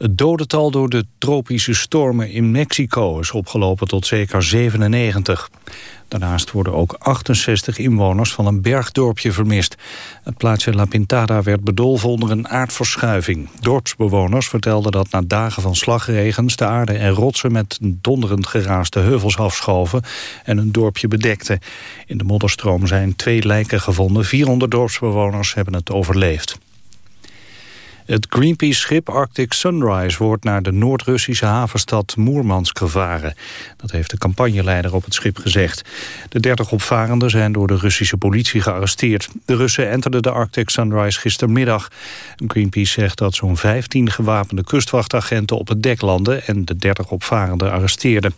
Het dodental door de tropische stormen in Mexico is opgelopen tot zeker 97. Daarnaast worden ook 68 inwoners van een bergdorpje vermist. Het plaatsje La Pintada werd bedolven onder een aardverschuiving. Dorpsbewoners vertelden dat na dagen van slagregens... de aarde en rotsen met donderend geraas de heuvels afschoven... en een dorpje bedekten. In de modderstroom zijn twee lijken gevonden. 400 dorpsbewoners hebben het overleefd. Het Greenpeace-schip Arctic Sunrise wordt naar de Noord-Russische havenstad Moermansk gevaren. Dat heeft de campagneleider op het schip gezegd. De 30 opvarenden zijn door de Russische politie gearresteerd. De Russen enterden de Arctic Sunrise gistermiddag. Greenpeace zegt dat zo'n 15 gewapende kustwachtagenten op het dek landen... en de 30 opvarenden arresteerden.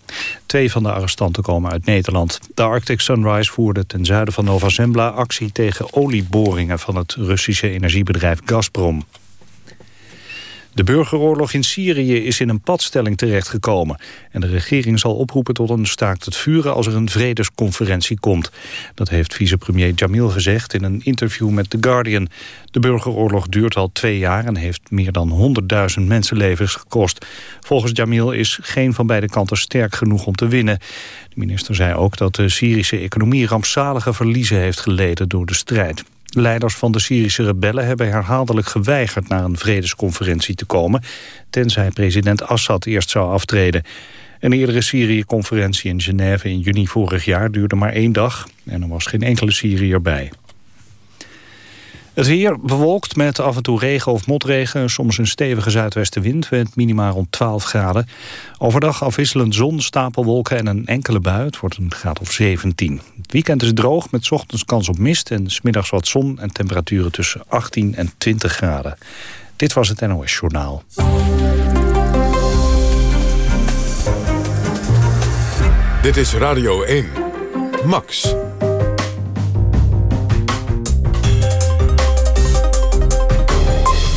Twee van de arrestanten komen uit Nederland. De Arctic Sunrise voerde ten zuiden van Nova Zembla actie tegen olieboringen van het Russische energiebedrijf Gazprom. De burgeroorlog in Syrië is in een padstelling terechtgekomen. En de regering zal oproepen tot een staakt het vuren als er een vredesconferentie komt. Dat heeft vicepremier Jamil gezegd in een interview met The Guardian. De burgeroorlog duurt al twee jaar en heeft meer dan 100.000 mensenlevens gekost. Volgens Jamil is geen van beide kanten sterk genoeg om te winnen. De minister zei ook dat de Syrische economie rampzalige verliezen heeft geleden door de strijd. Leiders van de Syrische rebellen hebben herhaaldelijk geweigerd naar een vredesconferentie te komen, tenzij president Assad eerst zou aftreden. Een eerdere Syrië-conferentie in Genève in juni vorig jaar duurde maar één dag en er was geen enkele Syriër bij. Het weer bewolkt met af en toe regen of motregen. Soms een stevige zuidwestenwind met minima rond 12 graden. Overdag afwisselend zon, stapelwolken en een enkele bui. Het wordt een graad of 17. Het weekend is droog met ochtends kans op mist... en smiddags wat zon en temperaturen tussen 18 en 20 graden. Dit was het NOS Journaal. Dit is Radio 1. Max.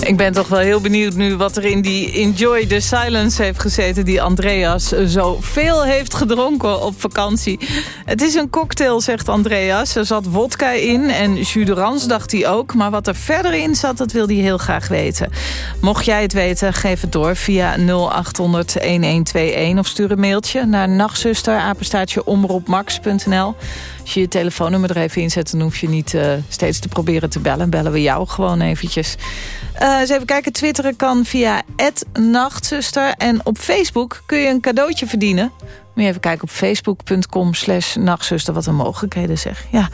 Ik ben toch wel heel benieuwd nu wat er in die Enjoy the Silence heeft gezeten... die Andreas zo veel heeft gedronken op vakantie. Het is een cocktail, zegt Andreas. Er zat wodka in en jus dacht hij ook. Maar wat er verder in zat, dat wil hij heel graag weten. Mocht jij het weten, geef het door via 0800-1121... of stuur een mailtje naar nachtzuster, omroepmax.nl. Als je je telefoonnummer er even inzet... dan hoef je niet uh, steeds te proberen te bellen. Bellen we jou gewoon eventjes. Uh, eens even kijken, twitteren kan via nachtzuster. En op Facebook kun je een cadeautje verdienen. Moet even kijken op facebook.com slash nachtzuster. Wat een mogelijkheden zeg. Ja.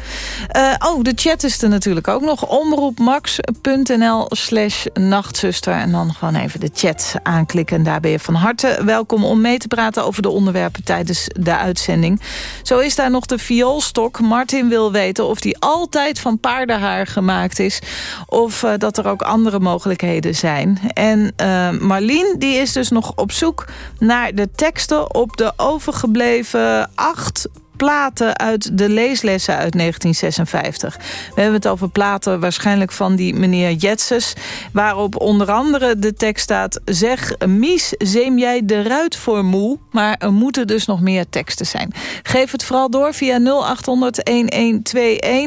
Uh, oh, de chat is er natuurlijk ook nog. Omroepmax.nl slash nachtzuster. En dan gewoon even de chat aanklikken. En daar ben je van harte welkom om mee te praten over de onderwerpen tijdens de uitzending. Zo is daar nog de vioolstok. Martin wil weten of die altijd van paardenhaar gemaakt is. Of uh, dat er ook andere mogelijkheden zijn. En uh, Marlien die is dus nog op zoek naar de teksten op de over gebleven acht platen uit de leeslessen uit 1956. We hebben het over platen waarschijnlijk van die meneer Jetses... waarop onder andere de tekst staat... zeg, Mies, zeem jij de ruit voor moe? Maar er moeten dus nog meer teksten zijn. Geef het vooral door via 0800-1121.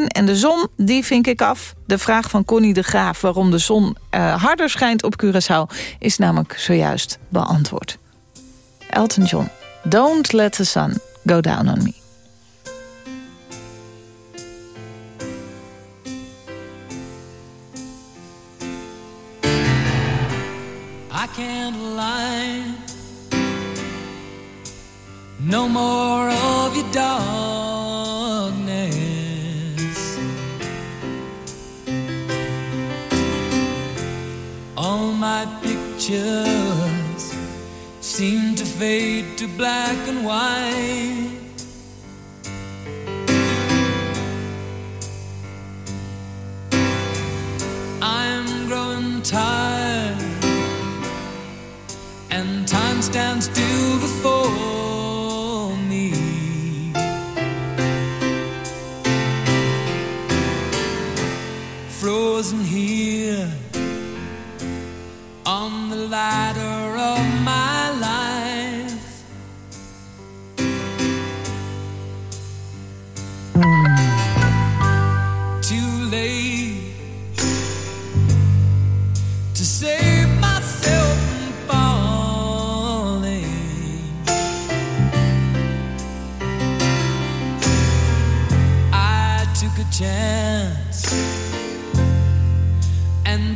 En de zon, die vink ik af. De vraag van Connie de Graaf waarom de zon uh, harder schijnt op Curaçao... is namelijk zojuist beantwoord. Elton John. Don't let the sun go down on me. I can't lie No more of your darkness All my pictures seem to fade to black and white. I'm growing tired, and time stands still before me. Frozen here on the ladder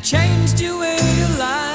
changed your way of life.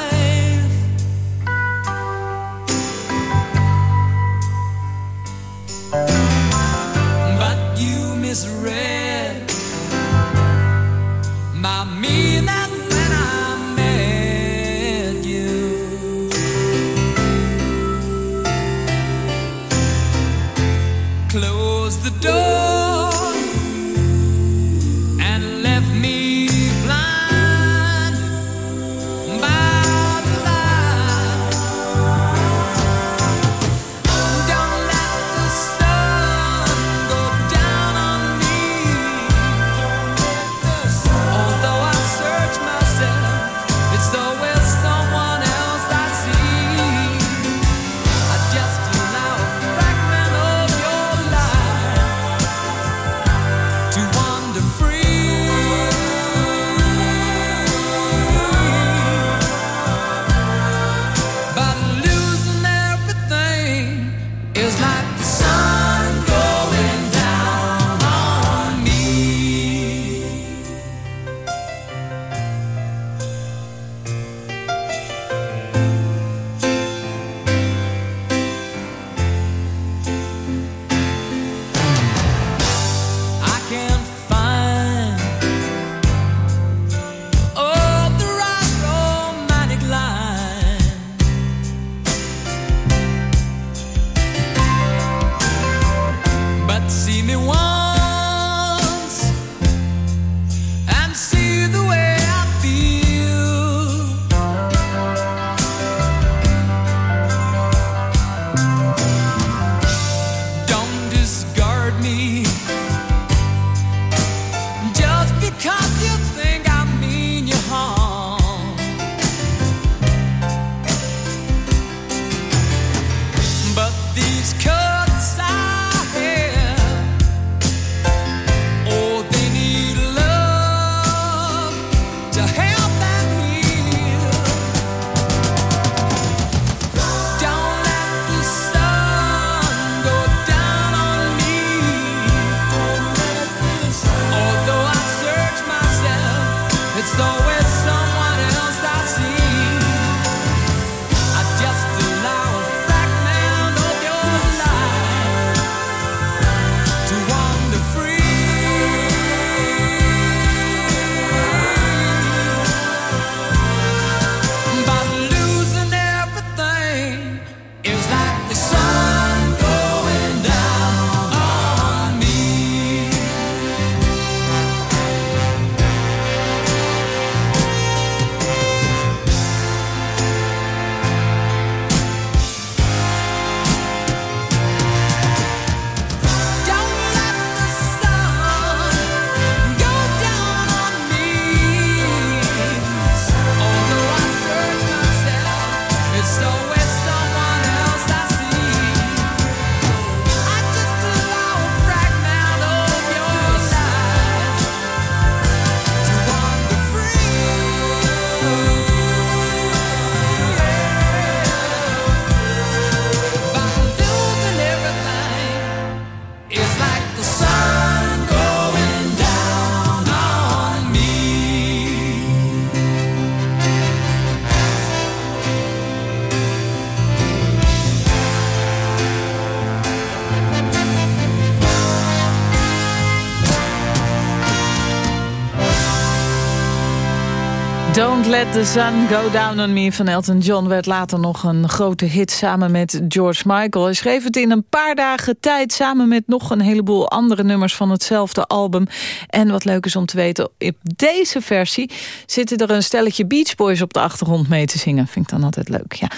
Don't Let the Sun Go Down on Me van Elton John... werd later nog een grote hit samen met George Michael. Hij schreef het in een paar dagen tijd... samen met nog een heleboel andere nummers van hetzelfde album. En wat leuk is om te weten, op deze versie... zitten er een stelletje Beach Boys op de achtergrond mee te zingen. Vind ik dan altijd leuk, ja.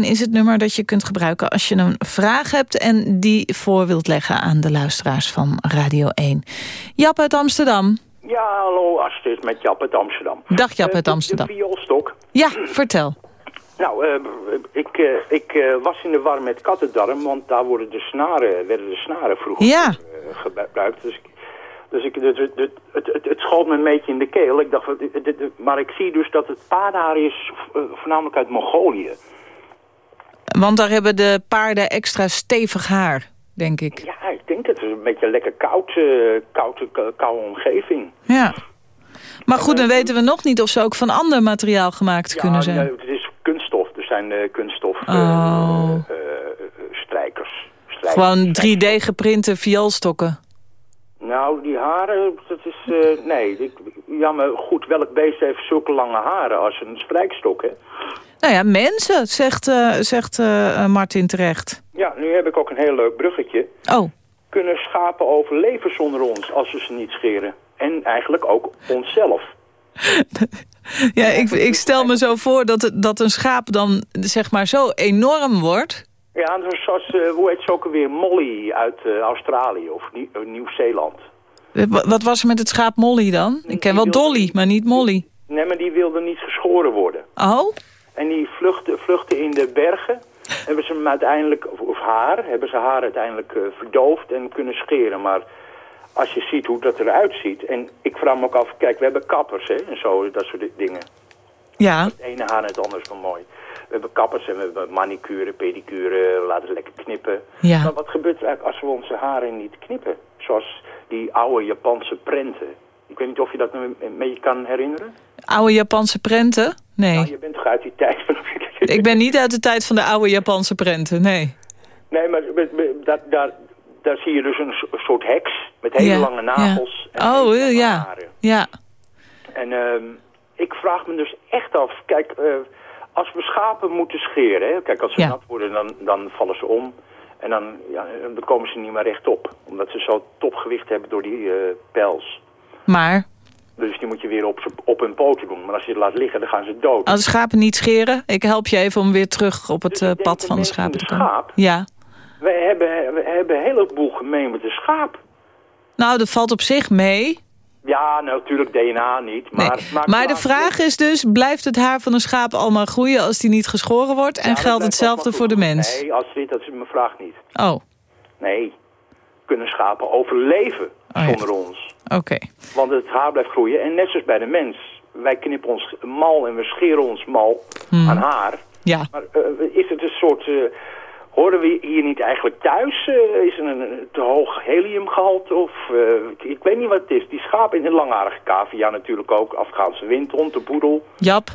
0800-1121 is het nummer dat je kunt gebruiken... als je een vraag hebt en die voor wilt leggen aan de luisteraars van Radio 1. Jap uit Amsterdam. Ja, hallo Astrid, met Jap uit Amsterdam. Dag Jap Eh, uit de- Amsterdam. De vioolstok. Ja, vertel. Nou, eh, ik, eh, ik was in de war met kattendarm, want daar worden de snaren, werden de snaren vroeger Ja. gebruikt. Dus, dus ik, het, het, het, het, het, het schoot me een beetje in de keel. Ik dacht, maar ik zie dus dat het paardenhaar is voornamelijk uit Mongolië. Want daar hebben de paarden extra stevig haar, denk ik. Ja, ik denk dat het een beetje lekker koud, eh, koude, koude omgeving. Ja. Maar goed, dan weten we nog niet of ze ook van ander materiaal gemaakt kunnen zijn. nee, het is kunststof. Er zijn eh, kunststof eh, Oh. eh, eh, strijkers. Strijkers. Gewoon 3D geprinte vioolstokken. Nou, die haren, dat is... eh, nee, ik, ja, maar goed, welk beest heeft zulke lange haren als een strijkstok, hè? Nou ja, mensen, zegt, eh, zegt eh, Martin terecht. Ja, nu heb ik ook een heel leuk bruggetje. Oh, Kunnen schapen overleven zonder ons als we ze niet scheren? En eigenlijk ook onszelf. ja, ik, ik stel me zo voor dat, dat een schaap dan zeg maar zo enorm wordt. Ja, zoals, eh, hoe heet ze ook alweer? Molly uit eh, Australië of Nieuw- eh, Nieuw-Zeeland. Eh, wa- Wat was er met het schaap Molly dan? Ik ken wel Dolly, maar niet Molly. Nee, maar die wilde niet geschoren worden. Oh? En die vluchten, vluchten in de bergen. Hebben ze hem uiteindelijk, of, haar, hebben ze haar uiteindelijk eh, verdoofd en kunnen scheren. Maar als je ziet hoe dat eruit ziet. En ik vraag me ook af, kijk, we hebben kappers hè, en zo, dat soort dingen. Ja, Het ene haar en het andere is wel mooi. We hebben kappers en we hebben manicure, pedicure, laten ze lekker knippen. Ja. Maar wat gebeurt er eigenlijk als we onze haren niet knippen? Zoals die oude Japanse prenten. Ik weet niet of je dat een beetje kan herinneren. oude Japanse prenten? Nee. Nou, je bent toch uit die tijd van... Ik ben niet uit de tijd van de oude Japanse prenten, nee. Nee, maar dat, daar, daar zie je dus een so- soort heks met hele Ja, lange nagels. ja. En Oh, lange ja. haren. Ja. En ik vraag me dus echt af, kijk, eh, als we schapen moeten scheren, hè, kijk, als ze Ja. nat worden, dan, dan vallen ze om. En dan, ja, dan komen ze niet meer rechtop, omdat ze zo topgewicht hebben door die eh, pels. Maar Dus die moet je weer op, op hun poten doen. Maar als je het laat liggen, dan gaan ze dood. als de schapen niet scheren, ik help je even om weer terug op het Dus eh, pad van de schapen te komen. schaap- Ja. Wij hebben, we hebben een heleboel gemeen met de schaap. Nou, dat valt op zich mee. Ja, natuurlijk DNA niet. Nee. Maar, Maar, de vraag is dus, blijft het haar van een schaap allemaal groeien als die niet geschoren wordt? En Ja, geldt hetzelfde voor de mens? Nee, Astrid, dat is mijn vraag niet. Oh, Nee, kunnen schapen overleven Oh, ja. zonder ons? Oké. Want het haar blijft groeien. En net zoals bij de mens. Wij knippen ons mal en we scheren ons mal Hmm. aan haar. Ja. Maar eh, is het een soort... eh, horen we hier niet eigenlijk thuis? Eh, is er een, een te hoog heliumgehalte? Of ik, weet niet wat het is. Die schapen in de langharige cavia natuurlijk ook. Afghaanse windhond, de poedel. Jap,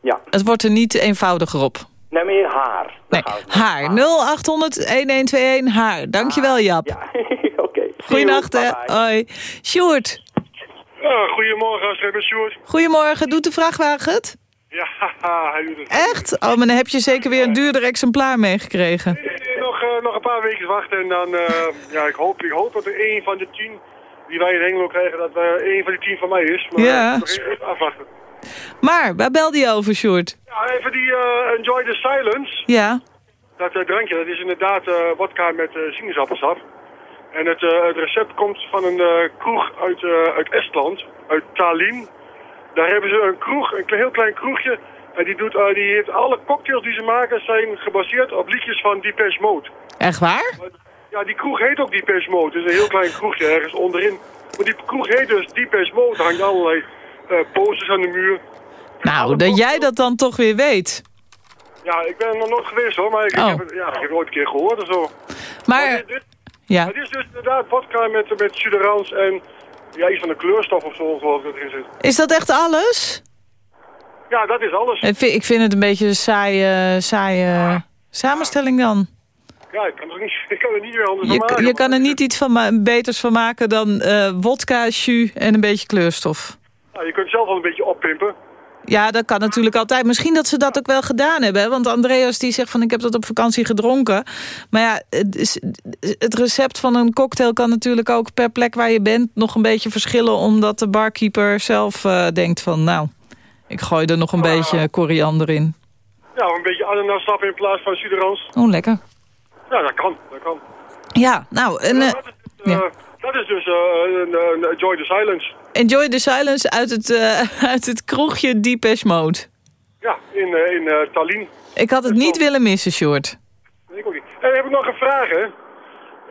Ja, het wordt er niet eenvoudiger op. nee, meer haar. Nee, om. haar. 0800-1121, haar. Dankjewel, Jap. Ja. Goeienacht, hè. Hoi. Sjoerd, Ja, goedemorgen, Astrid met Sjoerd. goedemorgen. Doet de vrachtwagen het? Ja, hij doet het. Echt? Oh, maar dan heb je zeker weer een duurder exemplaar meegekregen. Eh, Nog, eh, nog een paar weken wachten en dan, eh, ja, ik hoop, ik hoop dat er één van de tien die wij in Hengelo krijgen, dat er één van die tien van mij is. Maar Ja. eh, nog even afwachten. Maar, waar belde je over, Sjoerd? Ja, even die eh, Enjoy the Silence. Ja, Dat eh, drankje, dat is inderdaad eh wodka met eh sinaasappelsap. En het, eh, het recept komt van een eh, kroeg uit, eh, uit Estland, uit Tallinn. Daar hebben ze een kroeg, een heel klein kroegje. En die, doet, die heeft alle cocktails die ze maken zijn gebaseerd op liedjes van Depeche Mode. echt waar? Ja, die kroeg heet ook Depeche Mode. Het is een heel klein kroegje ergens onderin. Maar die kroeg heet dus Depeche Mode. Er hangt allerlei eh posters aan de muur. Nou, dat jij dat dan toch weer weet. Ja, ik ben er nog nooit geweest hoor, maar ik, Oh. ik heb, het, ja, ik heb het ooit een keer gehoord of zo. Maar, dit, dit- ja. Het is dus inderdaad vodka met, met suderans en ja, iets van een kleurstof of zo geloof ik dat erin zit. Is dat echt alles? Ja, dat is alles. Ik vind, ik vind het een beetje een saaie, saaie samenstelling dan. Ja, ik kan er niet, ik kan er niet meer anders van Je, maken. je kan er niet iets van beters van maken dan eh wodka, jus en een beetje kleurstof. Ja, je kunt zelf wel een beetje oppimpen. Ja, dat kan natuurlijk altijd. Misschien dat ze dat ook wel gedaan hebben. Want Andreas die zegt van ik heb dat op vakantie gedronken. Maar ja, het, recept van een cocktail kan natuurlijk ook per plek waar je bent nog een beetje verschillen. Omdat de barkeeper zelf eh, denkt van nou, ik gooi er nog een beetje koriander in. Ja, een beetje ananassap in plaats van suderans. Oh, lekker. Ja, dat kan, dat kan. Ja, nou, en, eh, is, eh, ja. Dat is dus eh, een, Enjoy the Silence. enjoy the silence uit het, eh, uit het kroegje Deepesh Mode. Ja, in, eh, in Tallinn. Ik had het niet willen missen, Short. Ik ook niet. En heb ik nog een vraag, hè?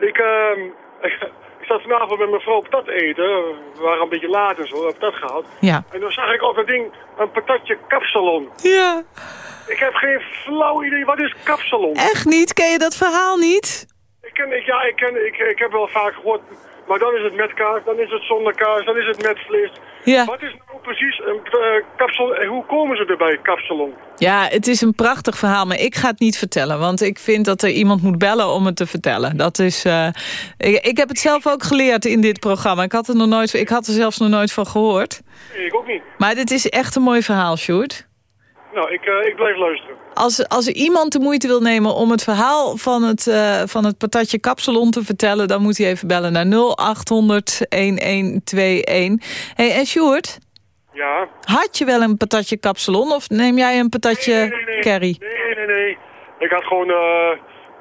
Ik, ehm, ik zat vanavond met mijn vrouw patat eten. We waren een beetje laat en zo, we hebben patat gehaald. Ja. En dan zag ik op dat ding een patatje kapsalon. Ja. Ik heb geen flauw idee, wat is kapsalon? Echt niet? Ken je dat verhaal niet? Ik ken, ik, ja, ik, ken, ik, ik heb wel vaak gehoord, maar dan is het met kaas, dan is het zonder kaas, dan is het met vlees. Ja. Wat is nou precies een eh, kapsalon en hoe komen ze erbij, kapsalon? Ja, het is een prachtig verhaal, maar ik ga het niet vertellen. Want ik vind dat er iemand moet bellen om het te vertellen. Dat is, eh, ik, ik heb het zelf ook geleerd in dit programma. Ik had, er nog nooit, ik had er zelfs nog nooit van gehoord. Ik ook niet. Maar dit is echt een mooi verhaal, Sjoerd. Nou, ik, eh, ik blijf luisteren. Als, als iemand de moeite wil nemen om het verhaal van het, eh, van het patatje kapsalon te vertellen... dan moet hij even bellen naar 0800-1121. hey, en Sjoerd, Ja? had je wel een patatje kapsalon of neem jij een patatje Nee, nee, nee. curry? Nee, nee, nee. Ik had gewoon, eh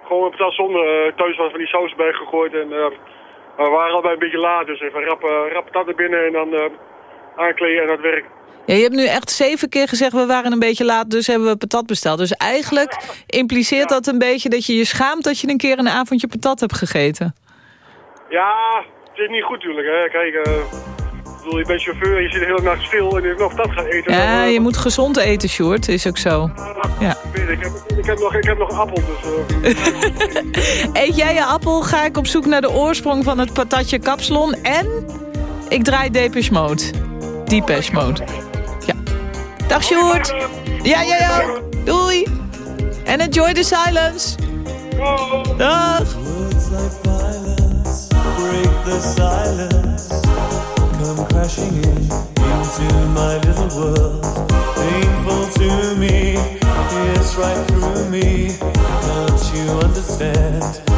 gewoon een patat zonder thuis was van die saus bij gegooid. En we waren allebei een beetje laat, dus even rap, rap patat er binnen en dan aankleden en dat werkt. Ja, je hebt nu echt zeven keer gezegd, we waren een beetje laat, dus hebben we patat besteld. Dus eigenlijk impliceert dat een beetje dat je je schaamt dat je een keer een avondje patat hebt gegeten. Ja, het is niet goed natuurlijk. Hè. Kijk, eh, ik bedoel, je bent chauffeur, je zit de hele nacht stil en je nog patat gaat eten. Ja, dan, eh, je moet gezond eten, Sjoerd, is ook zo. Ja. Ik, weet het, ik, heb, ik, heb nog, ik heb nog een appel, dus... eh, Eet jij je appel, ga ik op zoek naar de oorsprong van het patatje kapsalon. En ik draai Depeche Mode. Depeche Mode. Dag Sjoerd. Ja, jij ook. Doei. En enjoy the silence. Dag. Break the silence. Come crashing in into my little world. Painful to me, right through me. Don't you understand?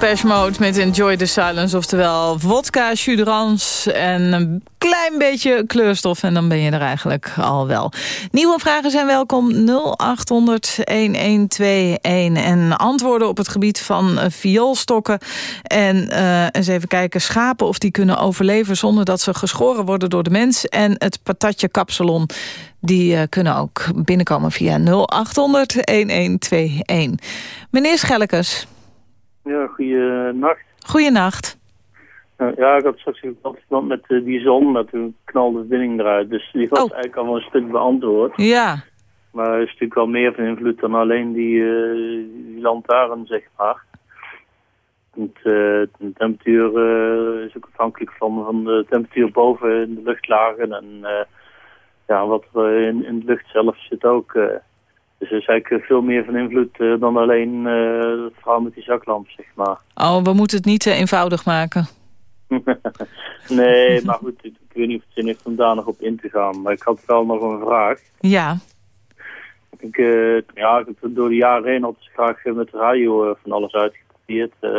Depeche Mode met Enjoy the Silence. Oftewel vodka, chudrans en een klein beetje kleurstof. En dan ben je er eigenlijk al wel. Nieuwe vragen zijn welkom 0800-1121. En antwoorden op het gebied van eh, vioolstokken. En uh, eens even kijken, schapen of die kunnen overleven... zonder dat ze geschoren worden door de mens. En het patatje kapsalon. Die uh, kunnen ook binnenkomen via 0800-1121. Meneer Schellekes. Ja, goeienacht. Goeienacht. Uh, ja, ik had straks verband met uh, die zon, maar toen knalde de verbinding eruit. Dus die was Oh. eigenlijk al wel een stuk beantwoord. Ja, Maar er is natuurlijk wel meer van invloed dan alleen die, eh, die lantaarn, zeg maar. Het, eh, de temperatuur eh, is ook afhankelijk van, van de temperatuur boven in de luchtlagen. En eh, ja, wat er in, in de lucht zelf zit ook. Eh. dus er is eigenlijk veel meer van invloed eh, dan alleen eh, het verhaal met die zaklamp, zeg maar. oh, we moeten het niet te eenvoudig maken. nee, maar goed, ik, weet niet of het zin heeft om daar nog op in te gaan. Maar ik had wel nog een vraag. Ja, Ik, eh, ja, ik heb door de jaren heen altijd graag eh, met de radio eh, van alles uitgeprobeerd. eh.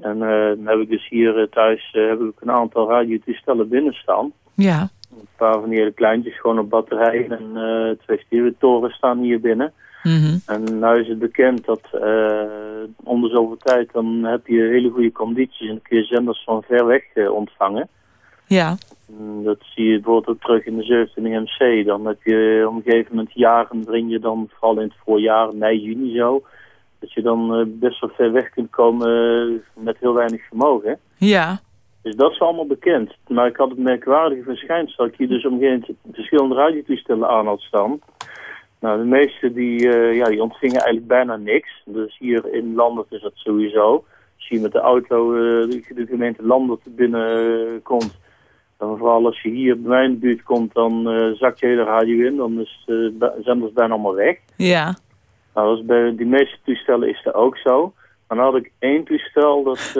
en eh, dan heb ik dus hier eh, thuis eh, heb ik een aantal radiotoestellen binnen staan. ja, Een paar van die hele kleintjes, gewoon op batterijen. En eh, twee stereotoren staan hier binnen. mhm, En nou is het bekend dat eh om de zoveel tijd dan heb je hele goede condities en dan kun je zenders van ver weg eh, ontvangen. ja, Dat zie je bijvoorbeeld ook terug in de 27 MC. Dan heb je op een gegeven moment jaren waarin je dan, vooral in het voorjaar, mei, juni zo, dat je dan eh, best wel ver weg kunt komen eh, met heel weinig vermogen. ja, Dus dat is allemaal bekend. Maar ik had het merkwaardige verschijnsel dat ik hier dus op een gegeven moment verschillende radiotoestellen aan had staan. Nou, de meeste die, eh, ja, die ontvingen eigenlijk bijna niks. Dus hier in Landert is dat sowieso. Als je met de auto eh, de, gemeente Landert binnenkomt, dan vooral als je hier bij mijn buurt komt, dan eh, zakt je hele radio in. Dan is de zenders bijna allemaal weg. ja. Nou, dat is bij die meeste toestellen is dat ook zo. Maar dan had ik één toestel, dat,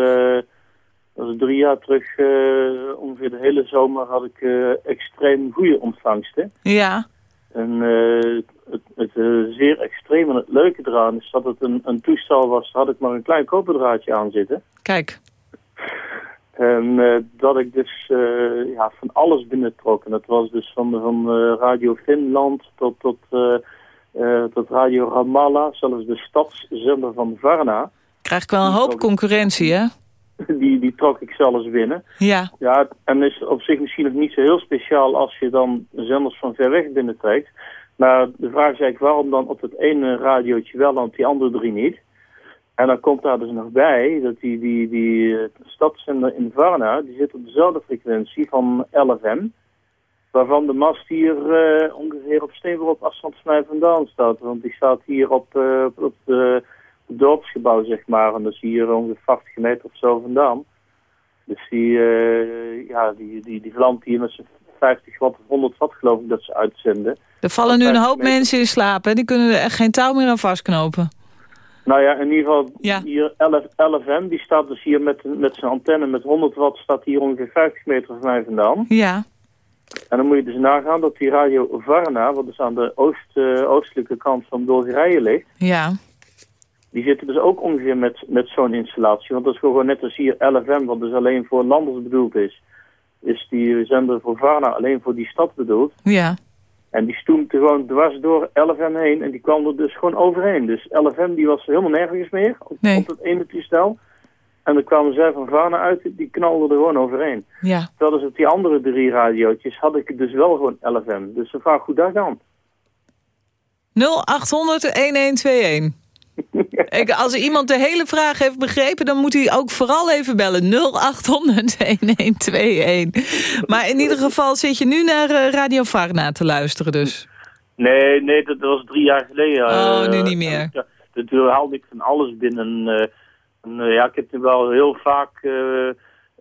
dat was drie jaar terug, eh, ongeveer de hele zomer, had ik eh, extreem goede ontvangsten. Ja, En eh, het, het zeer extreem en het leuke eraan is dat het een, een toestel was, had ik maar een klein koperdraadje aan zitten. kijk. En dat ik dus ja, van alles binnentrok. En dat was dus van, van Radio Finland tot, tot, tot Radio Ramallah, zelfs de stadszender van Varna. Krijg ik wel een hoop concurrentie, hè? Die, die trok ik zelfs binnen. Ja, Ja, en is op zich misschien nog niet zo heel speciaal als je dan zenders van ver weg binnentrekt. Maar de vraag is eigenlijk waarom dan op het ene radiootje wel en op die andere drie niet. En dan komt daar dus nog bij dat die, die, die eh, stadszender in Varna, die zit op dezelfde frequentie van 11M. Waarvan de mast hier eh, ongeveer op steenworp afstand van mij vandaan staat. Want die staat hier op, eh, op, de- dorpsgebouw, zeg maar. En dat is hier ongeveer 80 meter of zo vandaan. Dus die, eh ja, die, die, die vlam hier met z'n 50 watt of 100 watt geloof ik dat ze uitzenden. er vallen nu een hoop 50 meter. mensen in slaap, hè? Die kunnen er echt geen touw meer aan vastknopen. Nou ja, in ieder geval Ja. hier 11, 11M, die staat dus hier met, met zijn antenne met 100 watt, staat hier ongeveer 50 meter van mij vandaan. Ja, En dan moet je dus nagaan dat die radio Varna, wat dus aan de oost, eh, oostelijke kant van Bulgarije ligt, ja, die zitten dus ook ongeveer met, met zo'n installatie. Want dat is gewoon net als hier 11M, wat dus alleen voor landers bedoeld is. Is die zender voor Varna alleen voor die stad bedoeld. ja. En die stoemte gewoon dwars door 11M heen en die kwam er dus gewoon overheen. Dus 11M die was helemaal nergens meer op, Nee. op het ene toestel. En dan kwamen zij van Varna uit, die knalden er gewoon overheen. Ja, Terwijl dus op die andere drie radiootjes had ik dus wel gewoon 11M. Dus de vraag hoe dat kan. 0800-1121. Ik, als iemand de hele vraag heeft begrepen... dan moet hij ook vooral even bellen. 0800-1121. Maar in ieder geval zit je nu naar eh, Radio Varna te luisteren dus. Nee, nee, dat was drie jaar geleden. Oh, eh, nu niet meer. Dat haalde ik van alles binnen. eh, ja, ik heb toen wel heel vaak... eh,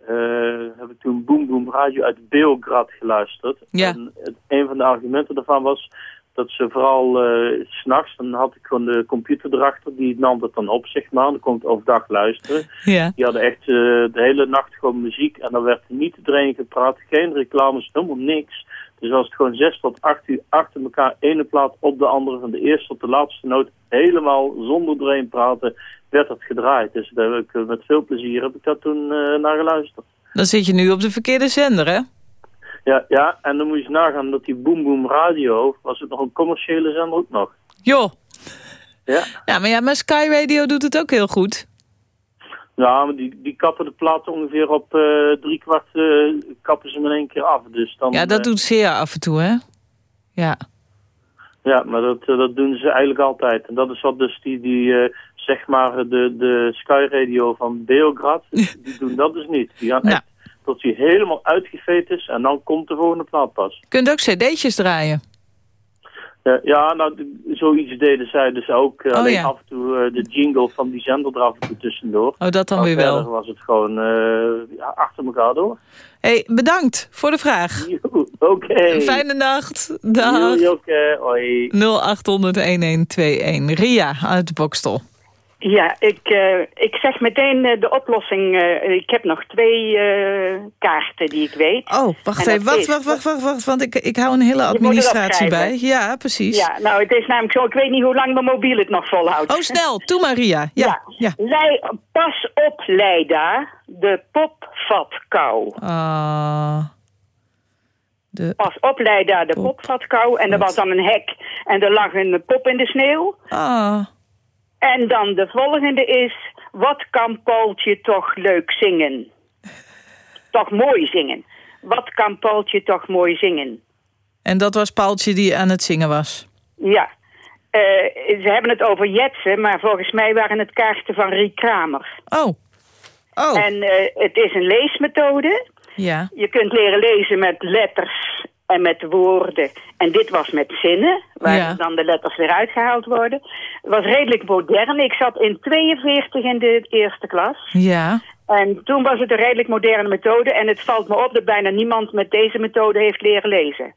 eh, heb ik toen Boom Boom Radio uit Beograd geluisterd. Ja. En een van de argumenten daarvan was dat ze vooral eh, s s'nachts, dan had ik gewoon de computer erachter, die nam dat dan op, zeg maar. Dan kon ik overdag luisteren. Ja, Die hadden echt eh, de hele nacht gewoon muziek en dan werd er niet iedereen gepraat, geen reclames, helemaal niks. Dus als het gewoon zes tot acht uur achter elkaar, ene plaat op de andere, van de eerste tot de laatste noot, helemaal zonder doorheen praten, werd dat gedraaid. Dus daar heb ik, eh, met veel plezier heb ik daar toen eh, naar geluisterd. Dan zit je nu op de verkeerde zender, hè? Ja, ja, en dan moet je eens nagaan dat die Boom Boom Radio, was het nog een commerciële zender ook nog. Joh. Ja, Ja, maar ja, maar Sky Radio doet het ook heel goed. ja maar die, die kappen de platen ongeveer op eh drie kwart, eh, kappen ze hem in één keer af. Dus dan, Ja, dat eh, doet zeer af en toe, hè? Ja. Ja, maar dat, dat doen ze eigenlijk altijd. En dat is wat dus die, die zeg maar, de, de Sky Radio van Beograd, die doen dat dus niet. Die gaan Nou. echt tot hij helemaal uitgeveet is en dan komt de volgende plaat pas. Je kunt ook cd'tjes draaien. Ja, ja, nou, zoiets deden zij dus ook. eh, Oh, alleen ja. af en toe eh, de jingle van die zender er af en toe tussendoor. Oh, dat dan Maar weer wel. was het gewoon eh, ja, achter elkaar door. hey, bedankt voor de vraag. Oké. Fijne nacht. Dag. Joe, Joke, hoi. 0800-1121. Ria uit Bokstel. Ja, ik, eh, ik zeg meteen eh, de oplossing. eh, ik heb nog twee kaarten die ik weet. Oh, wacht En even. Wacht, wacht, wacht, wacht, wacht. Want ik, ik hou een hele administratie bij. Ja, precies. Ja, nou, het is namelijk zo. Ik weet niet hoe lang mijn mobiel het nog volhoudt. Oh, snel. Doe maar, Ria. Ja. ja. Lei- pas op, Leida. De popvatkou. Ah. de... Pas op, Leida. De popvatkou. En er was dan een hek. En er lag een pop in de sneeuw. Ah. En dan de volgende is... Wat kan Paultje toch leuk zingen? Toch mooi zingen. Wat kan Paultje toch mooi zingen? En dat was Paaltje die aan het zingen was. Ja. Eh, ze hebben het over jetsen, maar volgens mij waren het kaarten van Riek Kramer. Oh. Oh. En eh, het is een leesmethode. Ja. Je kunt leren lezen met letters en met woorden. En dit was met zinnen, waar Ja. dan de letters weer uitgehaald worden. Het was redelijk modern. Ik zat in 42 in de eerste klas. Ja. En toen was het een redelijk moderne methode. En het valt me op dat bijna niemand met deze methode heeft leren lezen.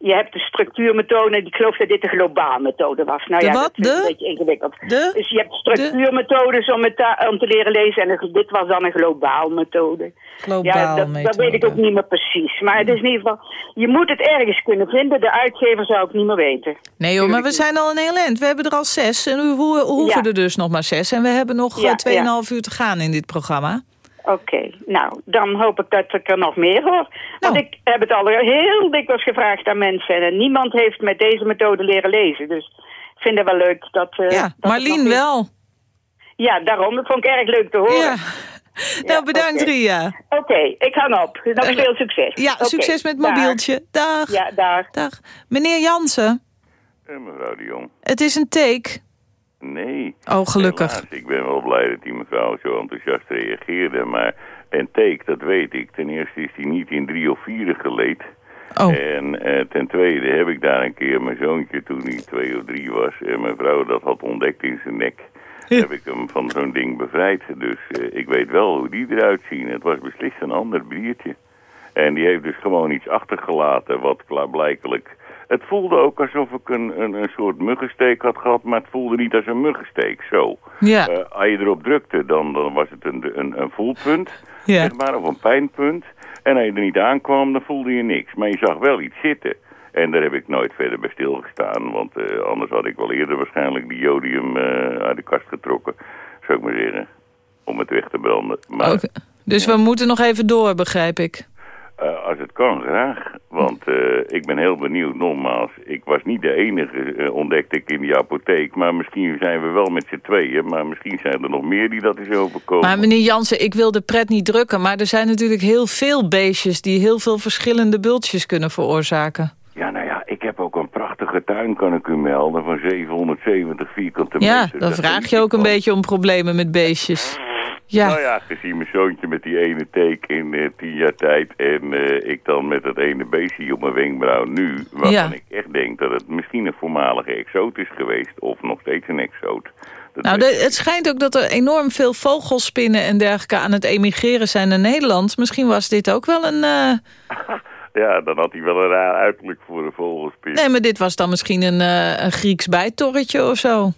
Je hebt de structuurmethode, en ik geloof dat dit de globaalmethode was. Nou De ja, wat? dat is een beetje ingewikkeld. De? Dus je hebt structuurmethodes om, het om te leren lezen. En dit was dan een. Globaal Ja, dat, dat weet ik ook niet meer precies. Maar het is in ieder geval, je moet het ergens kunnen vinden. De uitgever zou ik niet meer weten. Nee hoor, maar we zijn al een heel eind. We hebben er al zes en we ho- hoeven Ja. er dus nog maar zes. En we hebben nog Ja, eh, 2,5 uur te gaan in dit programma. Oké, nou, dan hoop ik dat ik er nog meer hoor. Want Nou. ik heb het al heel dikwijls gevraagd aan mensen. En niemand heeft met deze methode leren lezen. Dus ik vind het wel leuk dat... eh, Ja, dat is. wel. Ja, daarom. Dat vond ik erg leuk te horen. Ja. Nou, bedankt. Ria. Oké, ik hang op. Nog veel succes. Ja, succes met het dag. mobieltje. Dag. Ja, dag. Dag. Meneer Jansen, En mevrouw de Jong. het is een take. Nee. Oh, gelukkig. Helaas, ik ben wel blij dat die mevrouw zo enthousiast reageerde. Maar een take, dat weet ik. Ten eerste is die niet in drie of vieren geleed. Oh. En eh, ten tweede heb ik daar een keer mijn zoontje toen hij twee of drie was... en mijn vrouw dat had ontdekt in zijn nek... heb ik hem van zo'n ding bevrijd. Dus eh, ik weet wel hoe die eruit zien. Het was beslist een ander biertje. En die heeft dus gewoon iets achtergelaten wat klaarblijkelijk... Het voelde ook alsof ik een, een, een soort muggensteek had gehad, maar het voelde niet als een muggensteek, zo. Ja. Eh, als je erop drukte, dan, dan was het een, een, een voelpunt, Ja. zeg maar, of een pijnpunt. En als je er niet aankwam, dan voelde je niks. Maar je zag wel iets zitten. En daar heb ik nooit verder bij stilgestaan, want eh, anders had ik wel eerder waarschijnlijk die jodium eh, uit de kast getrokken, zou ik maar zeggen, om het weg te branden. Maar. Dus we moeten nog even door, begrijp ik. Eh, als het kan, graag. Want eh, ik ben heel benieuwd, nogmaals. Ik was niet de enige, eh, ontdekte ik in die apotheek. Maar misschien zijn we wel met z'n tweeën. Maar misschien zijn er nog meer die dat is overkomen. Maar meneer Jansen, ik wil de pret niet drukken... maar er zijn natuurlijk heel veel beestjes... die heel veel verschillende bultjes kunnen veroorzaken. Ja, nou ja, ik heb ook een prachtige tuin, kan ik u melden, van 770 vierkante Ja, meter. dan Dat vraag je ook een beetje om problemen met beestjes. Ja. Nou ja, gezien mijn zoontje met die ene teek in eh, tien jaar tijd... en eh, ik dan met dat ene beestje op mijn wenkbrauw nu... waarvan Ja. ik echt denk dat het misschien een voormalige exoot is geweest... of nog steeds een exoot. Dat Nou, de- het schijnt ook dat er enorm veel vogelspinnen en dergelijke aan het emigreren zijn naar Nederland. Misschien was dit ook wel een... eh, Ja, dan had hij wel een raar uiterlijk voor een vogelspin. Nee, maar dit was dan misschien een, een Grieks bijtorretje of zo.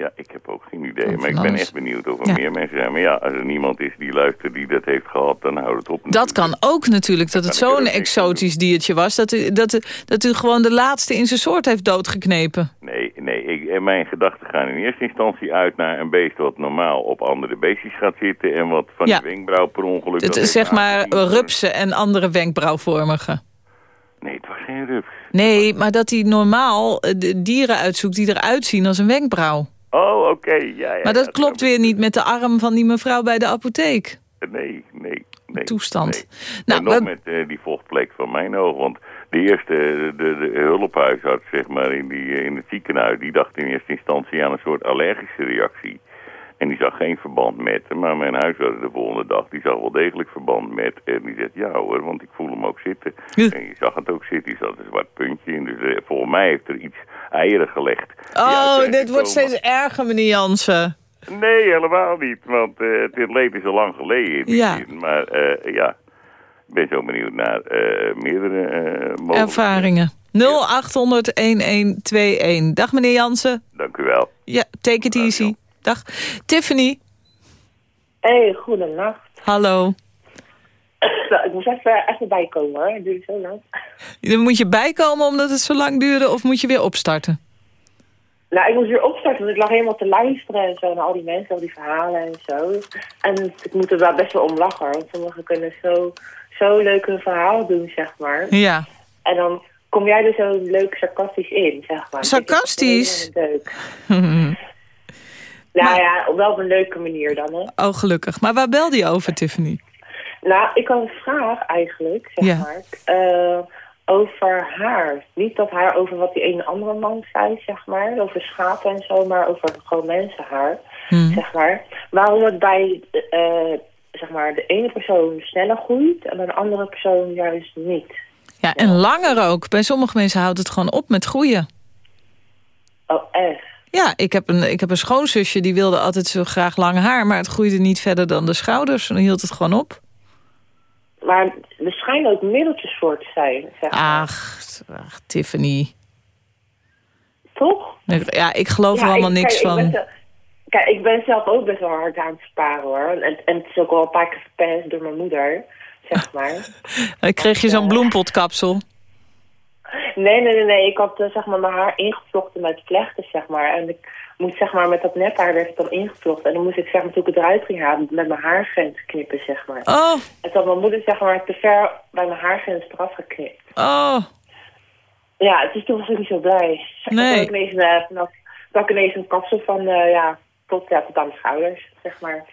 Ja, ik heb ook geen idee. Maar ik ben echt benieuwd of er Ja. meer mensen zijn. Maar ja, als er niemand is die luistert die dat heeft gehad, dan houdt het op. Dat kan ook natuurlijk, dat het zo'n exotisch diertje was... Dat u, dat, u, dat u gewoon de laatste in zijn soort heeft doodgeknepen. Nee, nee ik, en mijn gedachten gaan in eerste instantie uit naar een beest wat normaal op andere beestjes gaat zitten en wat van Ja. die wenkbrauw per ongeluk... Het zeg maar rupsen en andere wenkbrauwvormigen. Nee, het was geen rups. Nee, maar dat hij normaal eh, de dieren uitzoekt die eruit zien als een wenkbrauw. Oh, oké, ja, ja. Maar dat ja, klopt weer niet met de arm van die mevrouw bij de apotheek. Nee, nee, nee. Toestand. Nee. Nou, en nog we- met eh, die vochtplek van mijn oog, want de eerste, de, de, hulphuisarts, zeg maar, in, die, eh, in het ziekenhuis, die dacht in eerste instantie aan een soort allergische reactie. En die zag geen verband met, maar mijn huisarts de volgende dag, die zag wel degelijk verband met. En die zegt, ja hoor, want ik voel hem ook zitten. Ja. En je zag het ook zitten, die zat een zwart puntje in. Dus eh, volgens mij heeft er iets eieren gelegd. Oh, zijn dit wordt steeds erger, meneer Jansen. Nee, helemaal niet, want eh het leed is al lang geleden in Ja. zin. Maar eh, ja, ik ben zo benieuwd naar eh, meerdere eh. Ervaringen. 0800-1121. Dag meneer Jansen. Dank u wel. Ja, take it easy. Dag. Tiffany, Hey, goedenacht. hallo. Nou, ik moest even, even bijkomen hoor. Het duurt zo lang. Dan moet je bijkomen omdat het zo lang duurde of moet je weer opstarten? Nou, ik moest weer opstarten, want ik lag helemaal te luisteren en zo naar al die mensen, al die verhalen en zo. En ik moet er wel best wel om lachen, want sommigen kunnen zo, zo leuk hun verhaal doen, zeg maar. Ja. En dan kom jij er zo leuk sarcastisch in, zeg maar. Sarcastisch? Leuk. Nou ja, wel op een leuke manier dan, hè. Oh, gelukkig. Maar waar belde je over, Tiffany? Nou, ik had een vraag eigenlijk, zeg Ja. maar, eh, over haar. Niet dat haar over wat die ene andere man zei, zeg maar, over schapen en zo, maar over gewoon mensenhaar, Hmm. zeg maar. Waarom het bij, eh, zeg maar, de ene persoon sneller groeit en bij de andere persoon juist niet. Ja, en langer ook. Bij sommige mensen houdt het gewoon op met groeien. Oh, echt? Ja, ik heb, een, ik heb een schoonzusje die wilde altijd zo graag lang haar... maar het groeide niet verder dan de schouders. Dan hield het gewoon op. Maar er schijnen ook middeltjes voor te zijn, zeg maar. Ach, ach Tiffany. Toch? Ja, ik geloof er allemaal ik- niks kijk, Ik ben, van. zelf- kijk, ik ben zelf ook best wel hard aan het sparen hoor. En, en het is ook al een paar keer verpest door mijn moeder, zeg maar. Dan kreeg je zo'n bloempotkapsel. Nee, nee, nee, nee. Ik had eh, zeg maar mijn haar ingevlochten met vlechten, zeg maar. En ik moest zeg maar met dat nephaar werd het dan ingevlochten. En dan moest ik zeg maar toen ik het eruit ging halen met mijn haargrens knippen, zeg maar. Oh, En toen had mijn moeder zeg maar te ver bij mijn haargrens eraf geknipt. oh. Ja, dus toen was ik niet zo blij. Nee. Toen had ik ineens, eh, vanaf, toen had ik ineens een kapsel van, eh, ja, tot, ja, tot aan mijn schouders, zeg maar.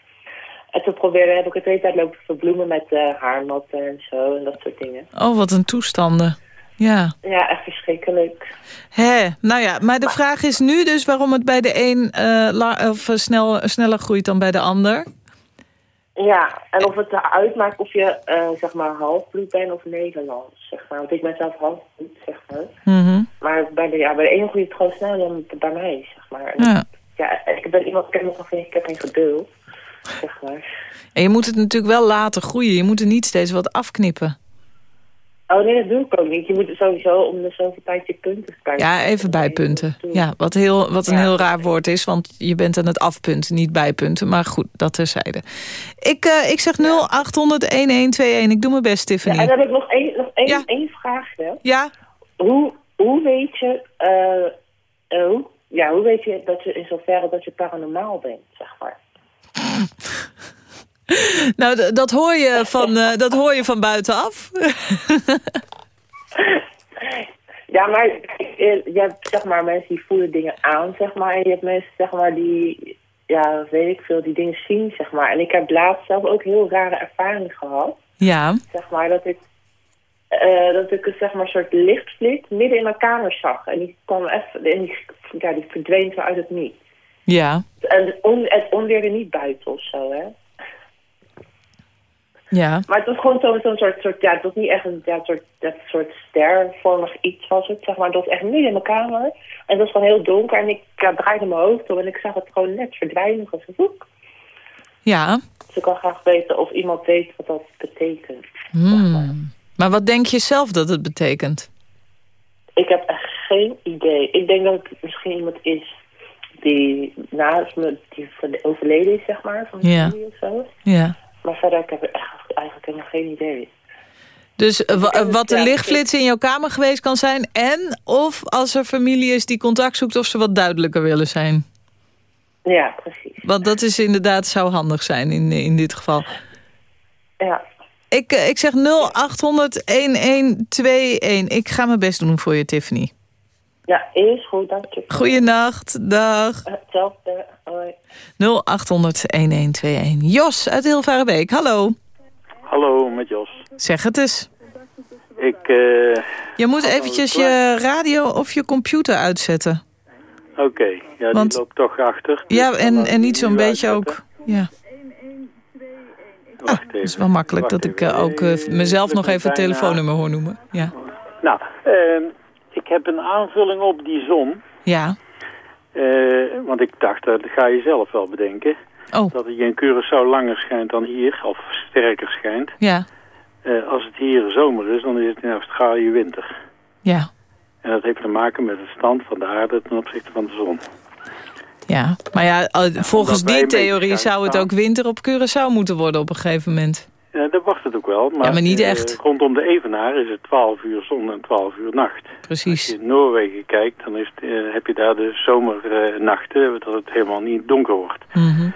En toen probeerde, heb ik het de hele tijd lopen verbloemen met haarnatten en zo en dat soort dingen. Oh, wat een toestanden. Ja. Ja, echt verschrikkelijk. Hè, nou ja, maar de vraag is nu dus waarom het bij de een eh, of, eh, snel, sneller groeit dan bij de ander. Ja, en of het eruit maakt of je, eh, zeg maar, halfbloed bent of Nederlands, zeg maar. Want ik ben zelf halfbloed, zeg maar. Mhm. Maar bij de, ja, bij de ene groeit het gewoon sneller dan bij mij, zeg maar. En Ja. ja, ik ben iemand, ik heb nog geen, ik heb geen geduld, zeg maar. En je moet het natuurlijk wel laten groeien. Je moet er niet steeds wat afknippen. Oh nee, dat doe ik ook niet. Je moet sowieso om de zoveel tijd je punten spuiten. Ja, even bijpunten. Ja, wat, heel, wat een heel raar woord is, want je bent aan het afpunten, niet bijpunten. Maar goed, dat terzijde. Ik, eh, ik zeg 0800-1121. Ik doe mijn best, Tiffany. Ja, en dan heb ik nog één, nog één, één vraagje. Ja? Hoe, hoe weet je, hoe, ja, hoe weet je dat je in zoverre dat je paranormaal bent, zeg maar? Nou, dat hoor je van, eh, dat hoor je van buitenaf. Ja, maar je hebt zeg maar mensen die voelen dingen aan, zeg maar. En je hebt mensen zeg maar die, ja, weet ik veel, die dingen zien, zeg maar. En ik heb laatst zelf ook heel rare ervaringen gehad. Ja. Zeg maar dat ik, eh, dat ik een zeg maar soort lichtvlieg midden in mijn kamer zag. En die kwam even, en die, ja, die verdween zo uit het niet. Ja. En het, on, het onweerde niet buiten of zo, hè. Ja. Maar het was gewoon zo'n zo'n soort, soort, ja, het was niet echt een ja, soort, dat soort stervormig iets was het, zeg maar. Het was echt midden in mijn kamer. En het was gewoon heel donker en ik ja, draaide mijn hoofd om en ik zag het gewoon net verdwijnen. Als een boek. Ja. Dus ik wil graag weten of iemand weet wat dat betekent. Hmm. Maar wat denk je zelf dat het betekent? Ik heb echt geen idee. Ik denk dat het misschien iemand is die naast me die ver- overleden is, zeg maar, van de Ja. of zo. Ja. Maar verder, ik heb echt eigenlijk helemaal geen idee. Dus eh, wa- eh, wat de lichtflits in jouw kamer geweest kan zijn... en of als er familie is die contact zoekt... of ze wat duidelijker willen zijn. Ja, precies. Want dat is inderdaad zou handig zijn in, in dit geval. Ja. Ik, eh, ik zeg 0800-1121. Ik ga mijn best doen voor je, Tiffany. Ja, is goed, dank je. Goeienacht, dag. Hetzelfde, hoi. 0800-1121. Jos uit Hilvarenbeek, hallo. Hallo, met Jos. Zeg het eens. Ik, eh Je moet eventjes je radio of je computer uitzetten. oké, ja, Want- die loopt toch achter. Dus Ja, en, en niet zo'n beetje uitzetten. ook... Ja, Wacht even. het is wel makkelijk dat ik ook mezelf nog even het telefoonnummer hoor noemen. Ja. Nou, ehm, ik heb een aanvulling op die zon. Ja. Eh, want ik dacht, dat ga je zelf wel bedenken. Oh. Dat het in Curaçao langer schijnt dan hier, of sterker schijnt. Ja. Eh, als het hier zomer is, dan is het in Australië winter. Ja. En dat heeft te maken met de stand van de aarde ten opzichte van de zon. Ja, maar ja, eh, volgens die theorie zou het ook winter op Curaçao moeten worden op een gegeven moment. Ja, dat wacht het ook wel. Maar, Ja, maar niet eh, echt. rondom de Evenaar is het 12 uur zon en 12 uur nacht. Precies. Als je in Noorwegen kijkt, dan is het, eh, heb je daar de zomernachten, dat het helemaal niet donker wordt. Mhm.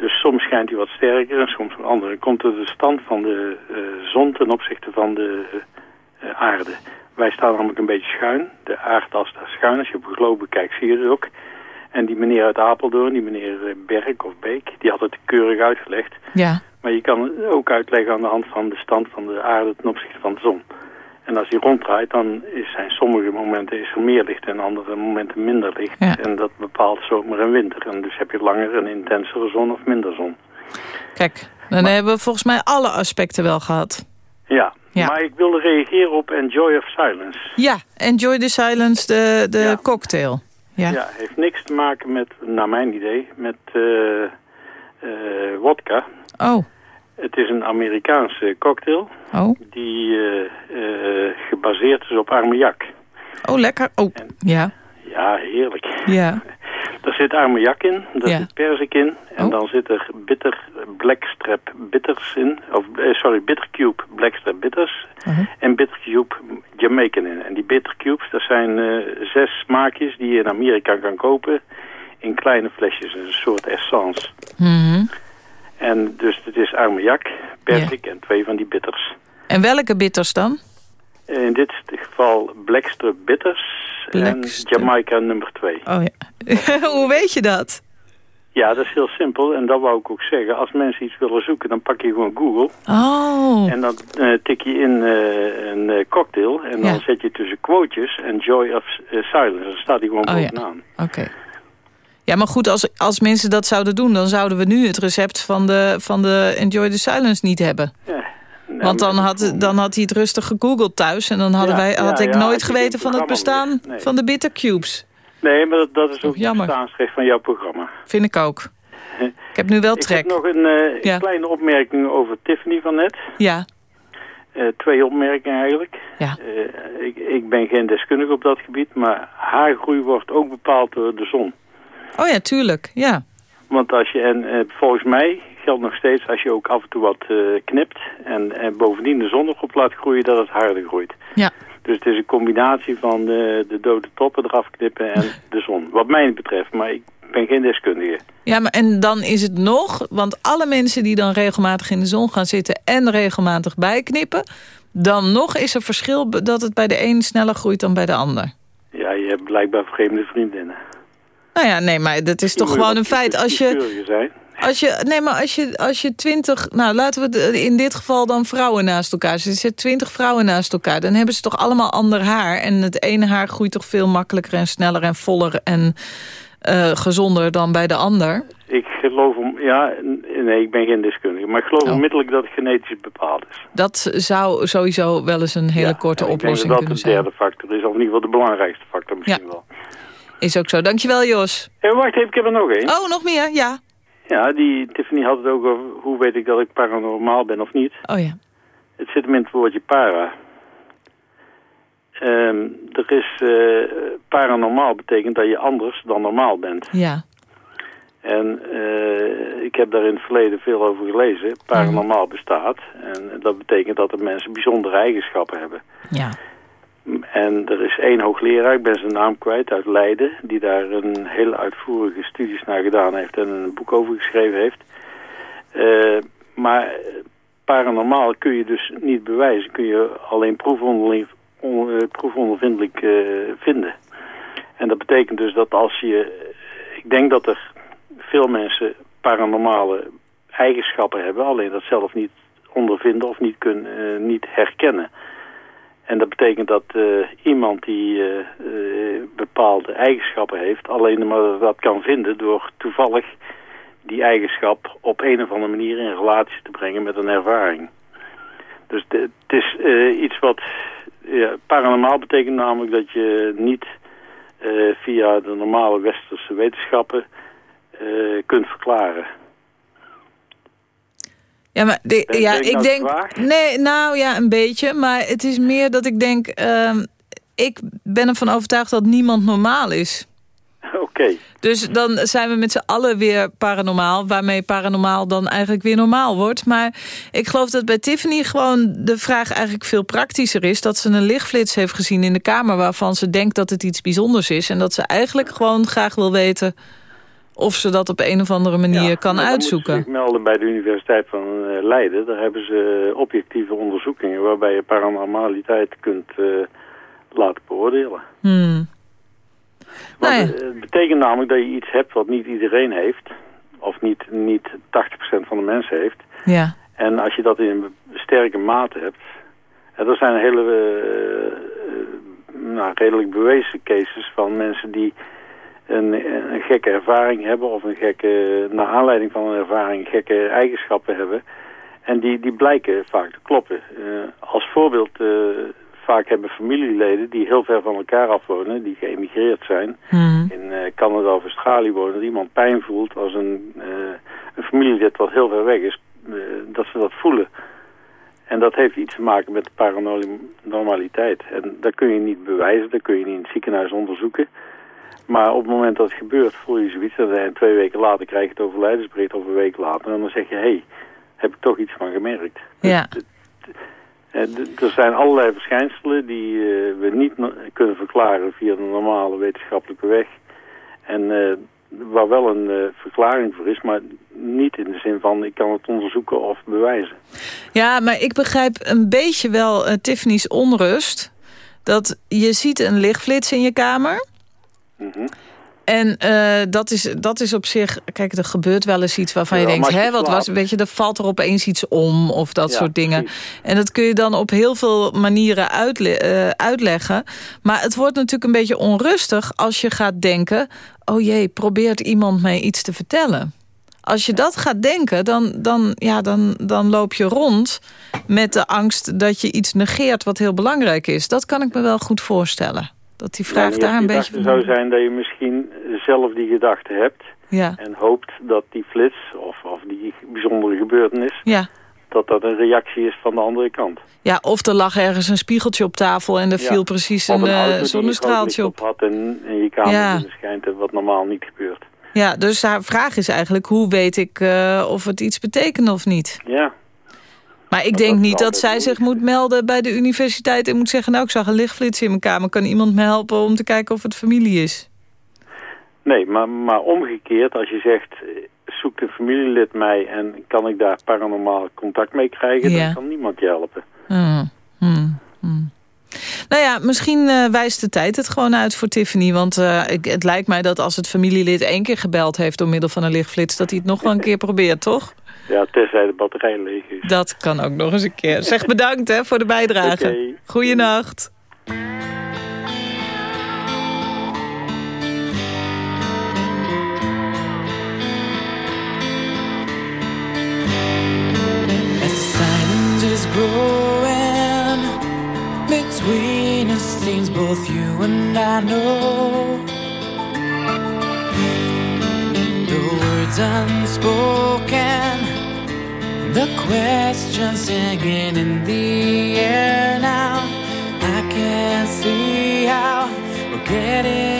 Dus soms schijnt hij wat sterker en soms wat anders. Dan komt er de stand van de eh, zon ten opzichte van de eh, eh, aarde. Wij staan namelijk een beetje schuin. De aardas staat schuin. Als je op een globe kijkt, zie je het ook. En die meneer uit Apeldoorn, die meneer eh, Berk of Beek, die had het keurig uitgelegd. Ja. Maar je kan het ook uitleggen aan de hand van de stand van de aarde ten opzichte van de zon. En als hij ronddraait, dan is zijn sommige momenten is er meer licht en andere momenten minder licht. Ja. En dat bepaalt zomer en winter. En dus heb je langer en intensere zon of minder zon. Kijk, dan hebben we volgens mij alle aspecten wel gehad. Ja, Ja. maar ik wilde reageren op Enjoy of Silence. Ja, Enjoy the Silence, de, de cocktail. Ja. Ja, heeft niks te maken met, naar mijn idee, met eh eh, wodka. Oh, Het is een Amerikaanse cocktail oh, die eh, eh, gebaseerd is op armagnac. oh, lekker. Oh, ja, Ja, heerlijk. ja. Er zit armagnac in, er Ja. zit perzik in en Oh. dan zit er bitter blackstrap bitters in. Of, eh, sorry, bittercube blackstrap bitters Uh-huh. en bittercube Jamaican in. En die bittercubes, dat zijn eh, zes smaakjes die je in Amerika kan kopen in kleine flesjes. Een soort essence. Mhm. En dus het is armagnac, perzik en twee van die bitters. En welke bitters dan? In dit geval blackstrap bitters en Jamaica nummer twee. Oh ja. Hoe weet je dat? Ja, dat is heel simpel. En dat wou ik ook zeggen. Als mensen iets willen zoeken, dan pak je gewoon Google. Oh, En dan eh, tik je in eh, een eh, cocktail. En dan Ja. zet je tussen quotejes en Joy of eh, Silence. Dan staat die gewoon Oh, ja. bovenaan. oké. Ja, maar goed, als, als mensen dat zouden doen... dan zouden we nu het recept van de, van de Enjoy the Silence niet hebben. Ja. Want dan had, dan had hij het rustig gegoogeld thuis... en dan hadden Ja, wij, had ik ja, nooit geweten van het bestaan nee. van de bitter cubes. Nee, maar dat, dat is ook jammer. het bestaansrecht van jouw programma. Vind ik ook. Ik heb nu wel Ik trek. heb nog een eh, kleine opmerking over Tiffany van net. Ja, Eh, twee opmerkingen eigenlijk. Ja. Eh, ik, ik ben geen deskundige op dat gebied, maar haargroei wordt ook bepaald door de zon. oh ja, tuurlijk. Ja, Want als je, en volgens mij geldt nog steeds als je ook af en toe wat eh, knipt en, en bovendien de zon erop laat groeien, dat het harder groeit. ja. Dus het is een combinatie van de, de dode toppen eraf knippen en de zon. Wat mij betreft, maar ik ben geen deskundige. Ja, maar en dan is het nog... want alle mensen die dan regelmatig in de zon gaan zitten... en regelmatig bijknippen... dan nog is er verschil dat het bij de een sneller groeit dan bij de ander. Ja, je hebt blijkbaar vreemde vriendinnen. Nou ja, nee, maar dat is toch gewoon een feit. Als je. Als je, nee, maar als je, als je twintig... Nou, laten we het in dit geval dan vrouwen naast elkaar zetten. Er zitten twintig vrouwen naast elkaar. Dan hebben ze toch allemaal ander haar. En het ene haar groeit toch veel makkelijker en sneller en voller... en eh, gezonder dan bij de ander. Ik geloof om, ja, nee, ik ben geen deskundige, maar ik geloof Oh. onmiddellijk dat het genetisch bepaald is. Dat zou sowieso wel eens een hele Ja, korte oplossing kunnen zijn. dat de derde factor is, of in ieder geval de belangrijkste factor misschien wel. Is ook zo. Dankjewel, Jos. En wacht even, ik heb er nog één. Oh, nog meer? Ja. Ja, die Tiffany had het ook over hoe weet ik dat ik paranormaal ben of niet. Oh ja. Het zit hem in het woordje para. Ehm, er is, eh, paranormaal betekent dat je anders dan normaal bent. Ja. En eh, ik heb daar in het verleden veel over gelezen. Paranormaal bestaat. En dat betekent dat er mensen bijzondere eigenschappen hebben. Ja. En er is één hoogleraar, ik ben zijn naam kwijt, uit Leiden... die daar een hele uitvoerige studies naar gedaan heeft en een boek over geschreven heeft. Eh, maar paranormaal kun je dus niet bewijzen. Kun je alleen eh, proefondervindelijk eh, vinden. En dat betekent dus dat als je... Ik denk dat er veel mensen paranormale eigenschappen hebben... alleen dat zelf niet ondervinden of niet, kunnen, niet herkennen. En dat betekent dat eh, iemand die eh, eh, bepaalde eigenschappen heeft... alleen maar dat kan vinden door toevallig die eigenschap op een of andere manier in relatie te brengen met een ervaring. Dus het is iets wat ja, paranormaal betekent namelijk dat je niet via de normale westerse wetenschappen kunt verklaren. Ja, maar de- Ben- ja, ik denk... Nee, nou ja, een beetje. Maar het is meer dat ik denk... ehm, ik ben ervan overtuigd dat niemand normaal is. Oké. Dus dan zijn we met z'n allen weer paranormaal... waarmee paranormaal dan eigenlijk weer normaal wordt. Maar ik geloof dat bij Tiffany gewoon de vraag eigenlijk veel praktischer is... dat ze een lichtflits heeft gezien in de kamer... waarvan ze denkt dat het iets bijzonders is... en dat ze eigenlijk gewoon graag wil weten... of ze dat op een of andere manier kan uitzoeken. zich melden bij de Universiteit van eh, Leiden. Daar hebben ze objectieve onderzoekingen waarbij je paranormaliteit kunt eh, laten beoordelen. Hmm. Want Nou eh, het betekent namelijk dat je iets hebt wat niet iedereen heeft. Of niet, niet 80% van de mensen heeft. Ja. En als je dat in een sterke mate hebt... En er zijn hele eh, eh, nou, redelijk bewezen cases van mensen die een, een gekke ervaring hebben... of een gekke, naar aanleiding van een ervaring gekke eigenschappen hebben. En die, die blijken vaak te kloppen. Eh, als voorbeeld, eh, vaak hebben familieleden die heel ver van elkaar afwonen... die geëmigreerd zijn, in eh, Canada of Australië wonen... dat iemand pijn voelt als een, een familielid wat heel ver weg is... dat ze dat voelen. En dat heeft iets te maken met paranormaliteit. En dat kun je niet bewijzen, dat kun je niet in het ziekenhuis onderzoeken. Maar op het moment dat het gebeurt, voel je zoiets. En twee weken later krijg je het overlijdensbericht of een week later. En dan zeg je, hé, hey, heb ik toch iets van gemerkt. Ja. Er zijn allerlei verschijnselen die eh, we niet kunnen verklaren via de normale wetenschappelijke weg. En eh, waar wel een eh, verklaring voor is, maar niet in de zin van ik kan het onderzoeken of bewijzen. Ja, maar ik begrijp een beetje wel Tiffany's onrust. Dat je ziet een lichtflits in je kamer. Mhm. En eh, dat, is, dat is op zich... Kijk, er gebeurt wel eens iets waarvan Ja, je denkt... hè, wat was, weet je, er valt er opeens iets om of dat Ja, soort dingen. En dat kun je dan op heel veel manieren uitle- eh, uitleggen. Maar het wordt natuurlijk een beetje onrustig als je gaat denken... oh jee, probeert iemand mij iets te vertellen? Als je dat gaat denken, dan, dan, ja, dan, dan loop je rond met de angst dat je iets negeert wat heel belangrijk is. Dat kan ik me wel goed voorstellen. Dat die vraag daar een beetje... gedachte zou zijn dat je misschien zelf die gedachte hebt. Ja. En hoopt dat die flits of, of die bijzondere gebeurtenis... Ja. dat dat een reactie is van de andere kant. Ja, of er lag ergens een spiegeltje op tafel en er Ja. viel precies een, auto eh, een zonnestraaltje op. had en in je kamer Ja. schijnt, wat normaal niet gebeurt. Ja, dus haar vraag is eigenlijk, hoe weet ik eh, of het iets betekent of niet? Ja, Maar ik denk niet dat zij zich moet melden bij de universiteit... en moet zeggen, nou, ik zag een lichtflits in mijn kamer. Kan iemand me helpen om te kijken of het familie is? nee, maar, maar omgekeerd, als je zegt... eh, zoekt een familielid mij en kan ik daar paranormaal contact mee krijgen... Ja. dan kan niemand je helpen. Hmm, hmm, hmm. Nou ja, misschien eh, wijst de tijd het gewoon uit voor Tiffany. Want eh, ik, het lijkt mij dat als het familielid één keer gebeld heeft... door middel van een lichtflits, dat hij het nog wel een keer probeert, toch? Ja, tenzij de batterij leeg is. Dat kan ook nog eens een keer. Zeg bedankt hè, voor de bijdrage. Oké. Goeienacht. Growing between us, seems both you and I know the words unspoken, the questions singing in the air now. I can't see how we're getting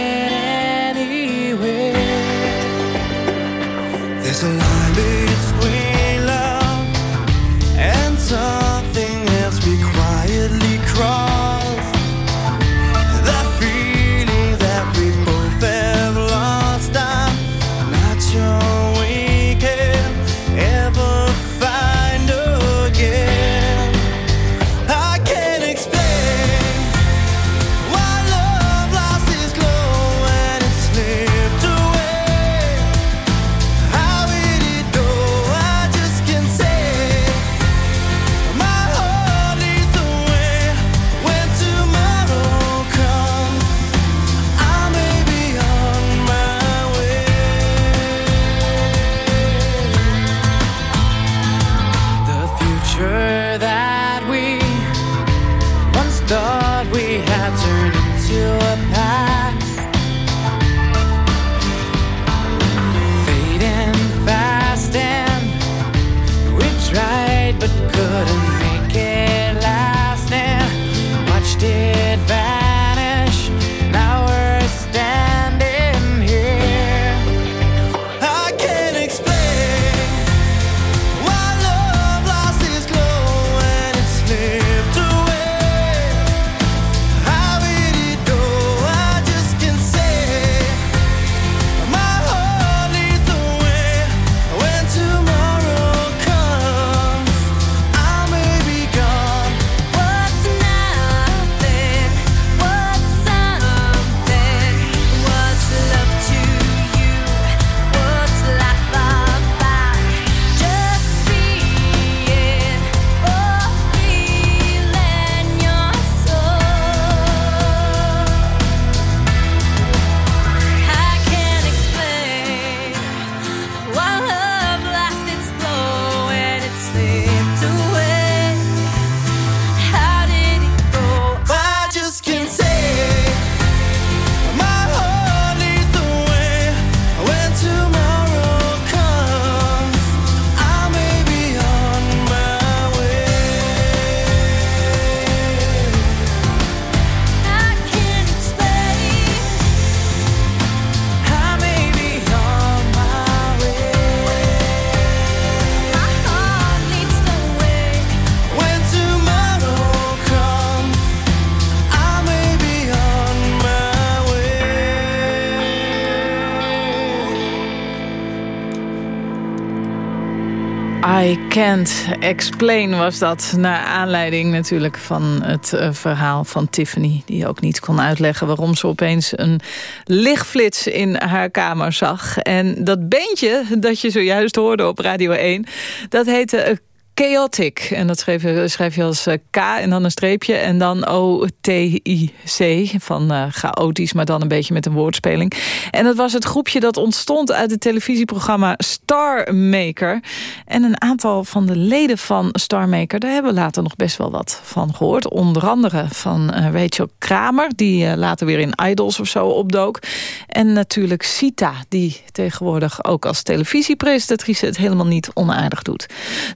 Can't Explain was dat. Naar aanleiding natuurlijk van het eh, verhaal van Tiffany. Die ook niet kon uitleggen waarom ze opeens een lichtflits in haar kamer zag. En dat beentje dat je zojuist hoorde op Radio 1... dat heette eh, Chaotic. En dat schrijf je, als eh, K en dan een streepje. En dan O-T-I-C. Van eh, chaotisch, maar dan een beetje met een woordspeling. En dat was het groepje dat ontstond uit het televisieprogramma Star Maker. En een aantal van de leden van Star Maker... daar hebben we later nog best wel wat van gehoord. Onder andere van eh, Rachel Kramer... die later weer in Idols of zo opdook. En natuurlijk Sita, die tegenwoordig ook als televisiepresentatrice... het helemaal niet onaardig doet.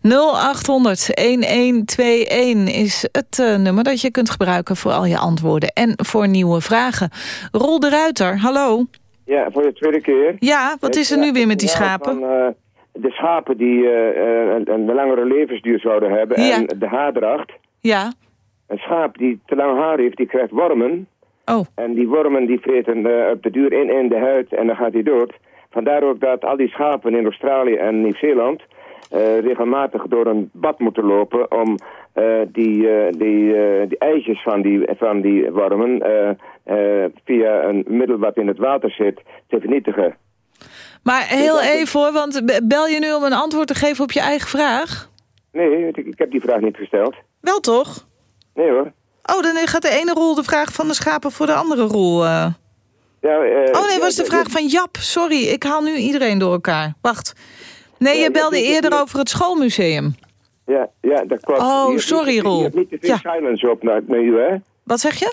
0800-1121 is het eh, nummer dat je kunt gebruiken... voor al je antwoorden en voor nieuwe vragen. Rol de Ruiter, hallo. Ja, voor de tweede keer. Ja, wat is er nu weer met die schapen? Van, eh, de schapen die eh, een, een langere levensduur zouden hebben. Ja. En de haardracht. Ja, Een schaap die te lang haar heeft, die krijgt wormen. Oh. En die wormen die vreten op de duur in in de huid en dan gaat hij dood. Vandaar ook dat al die schapen in Australië en Nieuw-Zeeland... eh, regelmatig door een bad moeten lopen om eh, die, eh, die, die eitjes van die, van die wormen via een middel wat in het water zit te vernietigen. maar heel even hoor, want be- bel je nu om een antwoord te geven op je eigen vraag? Nee, ik, ik heb die vraag niet gesteld. Wel toch? Nee hoor. Oh, dan gaat de ene rol de vraag van de schapen voor de andere rol. Ja, oh nee, was de vraag van Jap. Sorry, ik haal nu iedereen door elkaar. Wacht. Nee, je belde eerder over het schoolmuseum. Ja, ja, dat klopt. Oh, sorry, Roel. Je hebt niet te veel silence op naar, hè? Wat zeg je?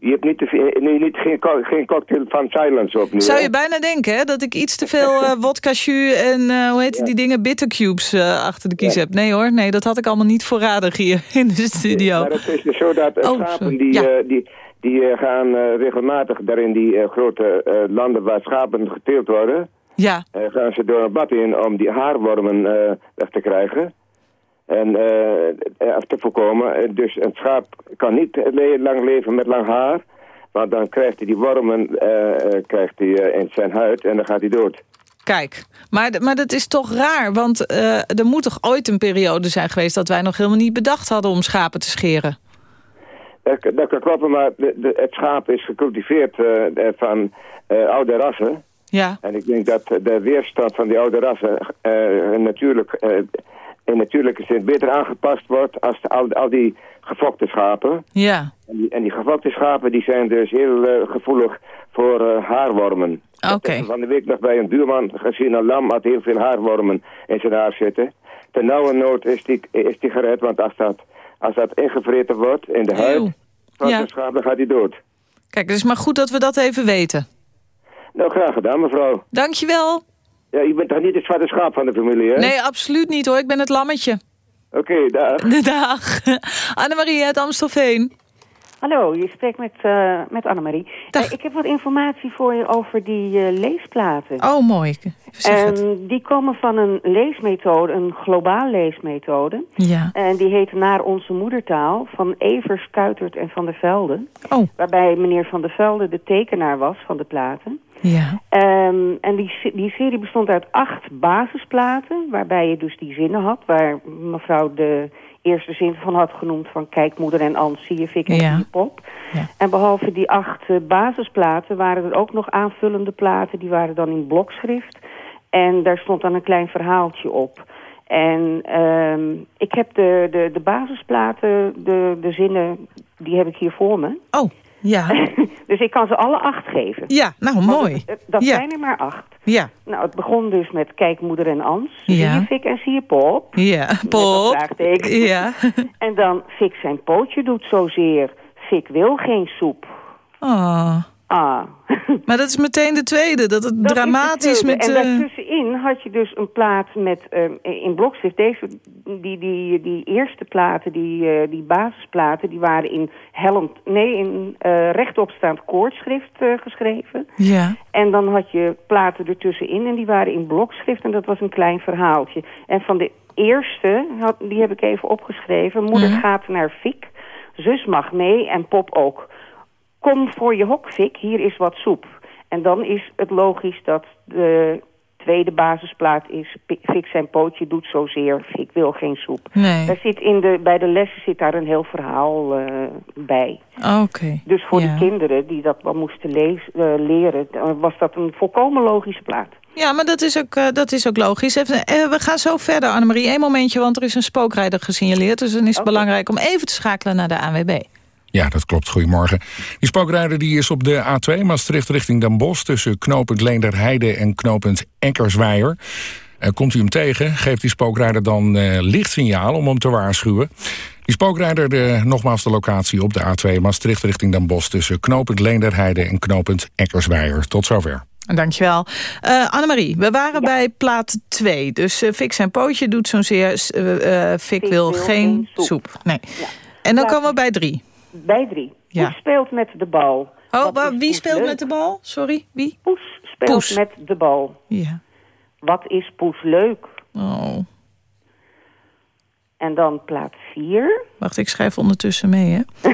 Je hebt niet te veel, nee, niet, geen, geen cocktail van silence op nu, Zou hè? je bijna denken hè, dat ik iets te veel eh wodka jus en eh, hoe heet die dingen, bittercubes eh, achter de kies heb. Nee hoor, nee, dat had ik allemaal niet voorradig hier in de studio. Maar het is dus zo dat eh, Oh, schapen die, Ja. eh, die, die eh, gaan eh, regelmatig daar in die eh, grote eh, landen waar schapen geteeld worden... Ja. eh, gaan ze door een bad in om die haarwormen eh, weg te krijgen. En eh, eh, te voorkomen. Dus een schaap kan niet le- lang leven met lang haar. Want dan krijgt hij die wormen krijgt hij, in zijn huid en dan gaat hij dood. Kijk, maar, maar dat is toch raar, want er moet toch ooit een periode zijn geweest... dat wij nog helemaal niet bedacht hadden om schapen te scheren? Dat, dat kan kloppen, maar de, de- het schaap is gecultiveerd van oude rassen. Ja. En ik denk dat de weerstand van die oude rassen eh, natuurlijk, eh, in natuurlijke zin beter aangepast wordt als de, al, al die gefokte schapen. Ja, En die, en die gefokte schapen die zijn dus heel gevoelig voor haarwormen. oké. Van de week nog bij een buurman gezien, een lam had heel veel haarwormen in zijn haar zitten. Ten nauwe nood is die, is die gered, want als dat, als dat ingevreten wordt in de huid van Ja. zijn schaap, dan gaat hij dood. Kijk, het is maar goed dat we dat even weten. Nou, graag gedaan, mevrouw. Dankjewel. Ja, je bent toch niet het zwarte schaap van de familie, hè? Nee, absoluut niet hoor. Ik ben het lammetje. Oké, dag. Dag. Annemarie uit Amstelveen. Hallo, je spreekt met, eh met Annemarie. Eh, ik heb wat informatie voor je over die eh, leesplaten. Oh, mooi. En die komen van een leesmethode, een globaal leesmethode. Ja. En die heet Naar onze moedertaal van Evers, Kuitert en Van der Velde. Oh. Waarbij meneer Van der Velde de tekenaar was van de platen. Ja. Ehm, en die, die serie bestond uit acht basisplaten, waarbij je dus die zinnen had, waar mevrouw de eerste zin van had genoemd van kijk moeder en Ans, zie je Fik en Ja. Pop. En behalve die acht eh, basisplaten waren er ook nog aanvullende platen, die waren dan in blokschrift. En daar stond dan een klein verhaaltje op. En ehm, ik heb de, de, de basisplaten, de, de zinnen, die heb ik hier voor me. Oh, ja. dus ik kan ze alle acht geven. Ja, nou mooi. het- het- dat Ja. zijn er maar acht. Ja. Nou, het begon dus met Kijk moeder en Ans. Zie Ja. je Fik en zie je Pop. Ja, Pop. Ja. En dan Fik zijn pootje doet zozeer. Fik wil geen soep. Oh. Ah. Maar dat is meteen de tweede, dat het Dat dramatisch met... En eh, daartussenin had je dus een plaat met ehm, in blokschrift. Deze, die, die, die eerste platen, die, eh, die basisplaten, die waren in hellend, nee, in eh, rechtopstaand koordschrift geschreven. Ja. En dan had je platen ertussenin en die waren in blokschrift en dat was een klein verhaaltje. En van de eerste, had, die heb ik even opgeschreven. Moeder gaat naar Fik, zus mag mee en Pop ook. Kom voor je hok, Fik, hier is wat soep. En dan is het logisch dat de tweede basisplaat is... Fik zijn pootje doet zozeer, Fik wil geen soep. Nee. Daar zit in de, bij de lessen zit daar een heel verhaal eh, bij. Oké. Dus voor ja. de kinderen die dat wel moesten lezen, eh, leren... was dat een volkomen logische plaat. Ja, maar dat is ook, eh, dat is ook logisch. Even, we gaan zo verder, Annemarie. Eén momentje, want er is een spookrijder gesignaleerd. Dus dan is het belangrijk om even te schakelen naar de ANWB. Ja, dat klopt. Goedemorgen. Die spookrijder die is op de A2 Maastricht richting Den Bosch... tussen knooppunt Leenderheide en knooppunt Enkersweijer. Eh, komt u hem tegen, geeft die spookrijder dan eh, lichtsignaal om hem te waarschuwen. Die spookrijder, de, nogmaals de locatie op de A2 Maastricht richting Den Bosch... tussen knooppunt Leenderheide en knooppunt Enkersweijer. Tot zover. Dankjewel. Uh, Annemarie, we waren bij plaat 2. Dus uh, Fik zijn pootje doet zo'n zeer... Uh, Fik, wil, wil geen soep. Nee. En dan komen we bij 3. Bij drie. Ja. Poes speelt met de bal. Oh, Wat wie speelt leuk? met de bal? Sorry, wie? Poes speelt Poes. met de bal. Ja. Wat is Poes leuk? Oh. En dan plaat vier. Wacht, ik schrijf ondertussen mee, hè.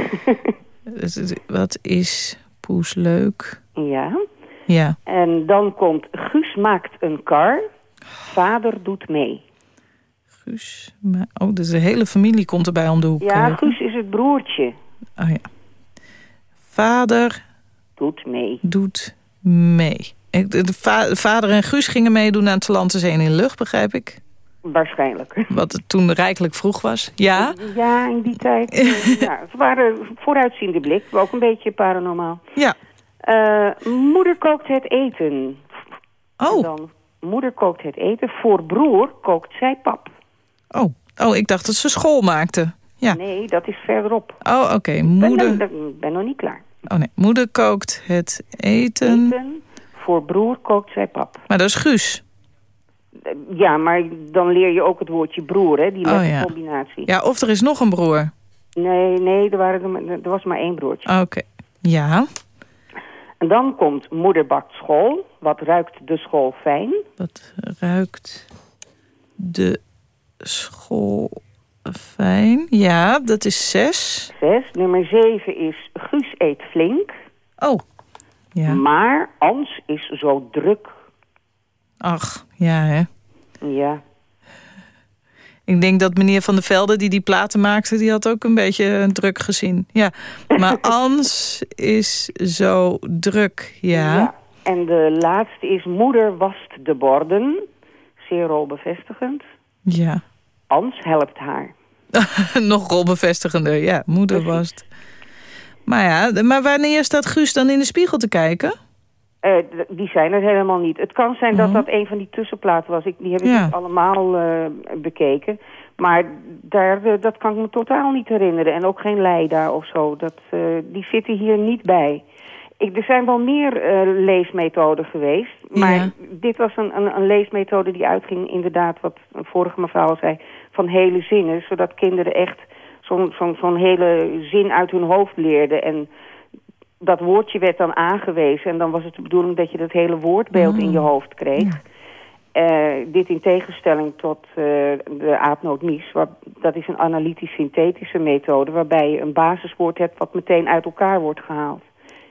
Wat is Poes leuk? Ja. Ja. En dan komt Guus maakt een kar. Vader doet mee. Guus. Oh, dus de hele familie komt erbij om de hoek. Ja, eh. Guus is het broertje. Oh ja. Vader Doet mee. doet mee. De, de va- vader en Guus gingen meedoen aan Talante Zee in Lucht, begrijp ik. Waarschijnlijk. Wat het toen rijkelijk vroeg was. Ja? Ja, in die tijd. eh, ja, ze waren vooruitziende blik. Ook een beetje paranormaal. Ja. Eh, moeder kookt het eten. Oh. En dan, moeder kookt het eten. Voor broer kookt zij pap. Oh. oh, ik dacht dat ze school maakte. Ja. Nee, dat is verderop. Oh, oké. Ik Moeder... ben, ben nog niet klaar. Oh nee, moeder kookt het eten. Eten. Voor broer kookt zij pap. Maar dat is Guus. Ja, maar dan leer je ook het woordje broer, hè? Die Oh, ja. combinatie. Ja, of er is nog een broer. Nee, nee, er, waren er, er was maar één broertje. Oké. Ja. En dan komt moeder bakt school. Wat ruikt de school fijn? Wat ruikt de school Fijn. Ja, dat is zes. Zes. Nummer zeven is Guus eet flink. Oh, ja. Maar Ans is zo druk. Ach, ja hè. Ja. Ik denk dat meneer Van der Velde, die die platen maakte... die had ook een beetje eh, druk gezien. Ja, maar Ans is zo druk, ja. Ja. En de laatste is Moeder wast de borden. Zeer rolbevestigend. Ja. Ans helpt haar. Nog rolbevestigender, ja. Moeder was het. Maar ja, maar wanneer staat Guus dan in de spiegel te kijken? Eh, die zijn er helemaal niet. Het kan zijn dat dat een van die tussenplaten was. Ik, die heb ik Ja. niet allemaal eh, bekeken. Maar daar, eh, dat kan ik me totaal niet herinneren. En ook geen Leida of zo. Dat, die zitten hier niet bij. Ik, er zijn wel meer leesmethoden geweest. Maar Ja. dit was een, een, een leesmethode die uitging inderdaad, wat een vorige mevrouw zei, van hele zinnen. Zodat kinderen echt zo'n zo'n zo'n hele zin uit hun hoofd leerden. En dat woordje werd dan aangewezen. En dan was het de bedoeling dat je dat hele woordbeeld in je hoofd kreeg. Eh, dit in tegenstelling tot eh, de aapnootmies. Waar, dat is een analytisch-synthetische methode... waarbij je een basiswoord hebt wat meteen uit elkaar wordt gehaald.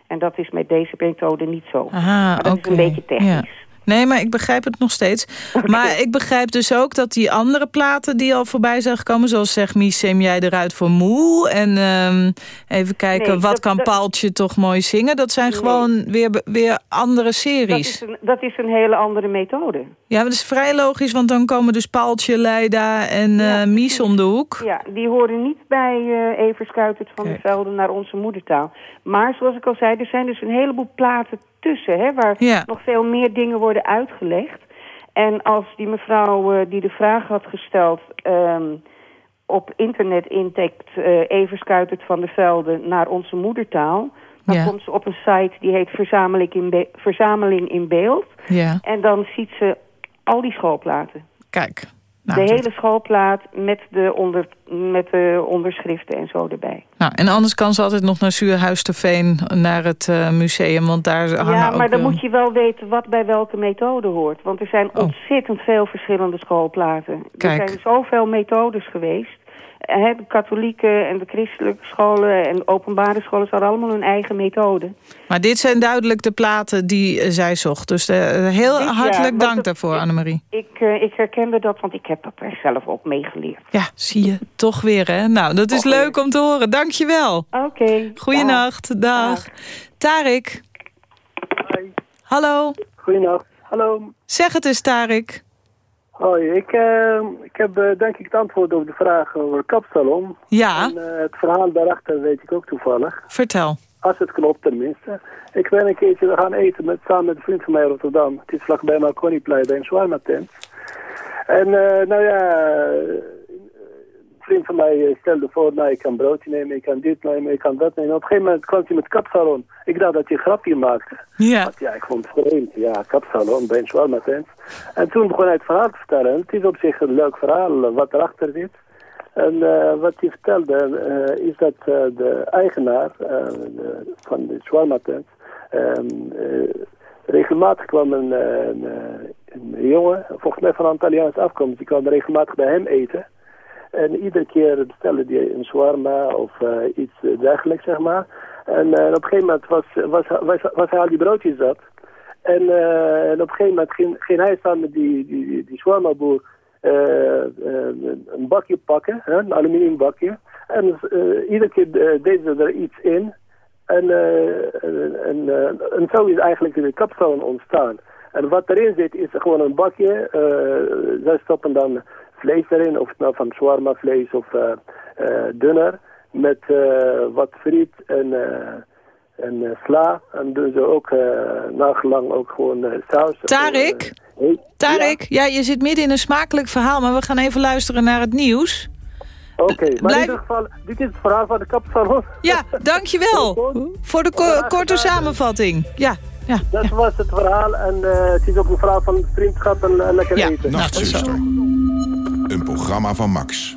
En dat is met deze methode niet zo. Aha, maar dat is een beetje technisch. Nee, maar ik begrijp het nog steeds. Maar ik begrijp dus ook dat die andere platen die al voorbij zijn gekomen... zoals zeg Mies, seem jij eruit voor moe? En ehm, even kijken, Nee, wat dat- kan dat- Paaltje toch mooi zingen? Dat zijn gewoon weer, weer andere Dat series. is, een, dat is een hele andere methode. Ja, dat is vrij logisch, want dan komen dus Paaltje, Leida en eh, Mies om de hoek. Ja, die horen niet bij Evers Kuitert van de Velden naar onze moedertaal. Maar zoals ik al zei, er zijn dus een heleboel platen tussen... Hè, waar Ja. nog veel meer dingen worden uitgelegd. En als die mevrouw eh, die de vraag had gesteld... ehm, op internet intikt Evers Kuitert van de Velden naar onze moedertaal... dan Ja. komt ze op een site die heet Verzameling in, Be- Verzameling in Beeld. Ja, En dan ziet ze al die schoolplaten kijk. Nou, de hele schoolplaat met de, onder, met de onderschriften en zo erbij. nou, en anders kan ze altijd nog naar Zuurhuisterveen, naar het eh, museum, want daar hangen Ja, ook... maar dan eh, moet je wel weten wat bij welke methode hoort. Want er zijn ontzettend veel verschillende schoolplaten. Kijk. Er zijn zoveel methodes geweest. Hè, de katholieke en de christelijke scholen en de openbare scholen... ze hadden allemaal hun eigen methode. Maar dit zijn duidelijk de platen die eh, zij zocht. Dus eh, heel Dit, hartelijk dank dat- daarvoor, Annemarie. Ik, eh, ik herkende dat, want ik heb dat er zelf ook meegeleerd. Ja, zie je. Toch weer, hè? Nou, dat is leuk om te horen. Dank je wel. Oké. Goeienacht. Dag. Tarik. Hallo. Goedenacht. Hallo. Zeg het eens, Tarik. Hoi, ik, eh, ik heb eh, denk ik het antwoord op de vraag over kapsalon. Ja. En eh, het verhaal daarachter weet ik ook toevallig. Vertel. Als het klopt tenminste. Ik ben een keertje gaan eten met, samen met een vriend van mij in Rotterdam. Het is vlakbij Marconiplein bij een shawarma tent. En eh, nou ja, vriend van mij eh, stelde voor, nou ik kan broodje nemen, ik kan dit nemen, ik kan dat nemen. Op een gegeven moment kwam hij met kapsalon. Ik dacht dat hij een grapje maakte. Ja. Want ja, ik vond het vreemd. Ja, kapsalon bij een shawarma tent. En toen begon hij het verhaal te vertellen. Het is op zich een leuk verhaal, eh, wat erachter zit. En eh, wat hij vertelde is dat de eigenaar de- van de shawarma tent ehm, eh, regelmatig kwam een, een, een jongen, volgens mij van Antilliaanse afkomst, die kwam regelmatig bij hem eten. En iedere keer bestelde hij een shawarma of eh, iets dergelijks, zeg maar. En eh, op een gegeven moment was, was, was, was hij al die broodjes zat. En, eh, en op een gegeven moment ging, ging hij samen die, die, die, die eh, een bakje pakken, hè, een aluminium bakje. En iedere keer deden ze er iets in. En, en, en, en zo is eigenlijk de kapsalon ontstaan. En wat erin zit is gewoon een bakje. zij stoppen dan vlees erin, of het nou van shawarma vlees of eh, eh, dunner. Met eh, wat friet en, eh, en eh, sla. En doen ze ook uh, nagelang ook gewoon saus. Tarik? Hey, Tarik, ja. je zit midden in een smakelijk verhaal, maar we gaan even luisteren naar het nieuws. Oké, maar Blijf- in ieder geval, dit is het verhaal van de kapsalon. Ja, dankjewel voor de ko- korte samenvatting. Ja, ja. Dat was het verhaal en eh, het is ook een verhaal van vriendschap en eh, lekker Ja. eten. Nachtzuster. Een programma van Max.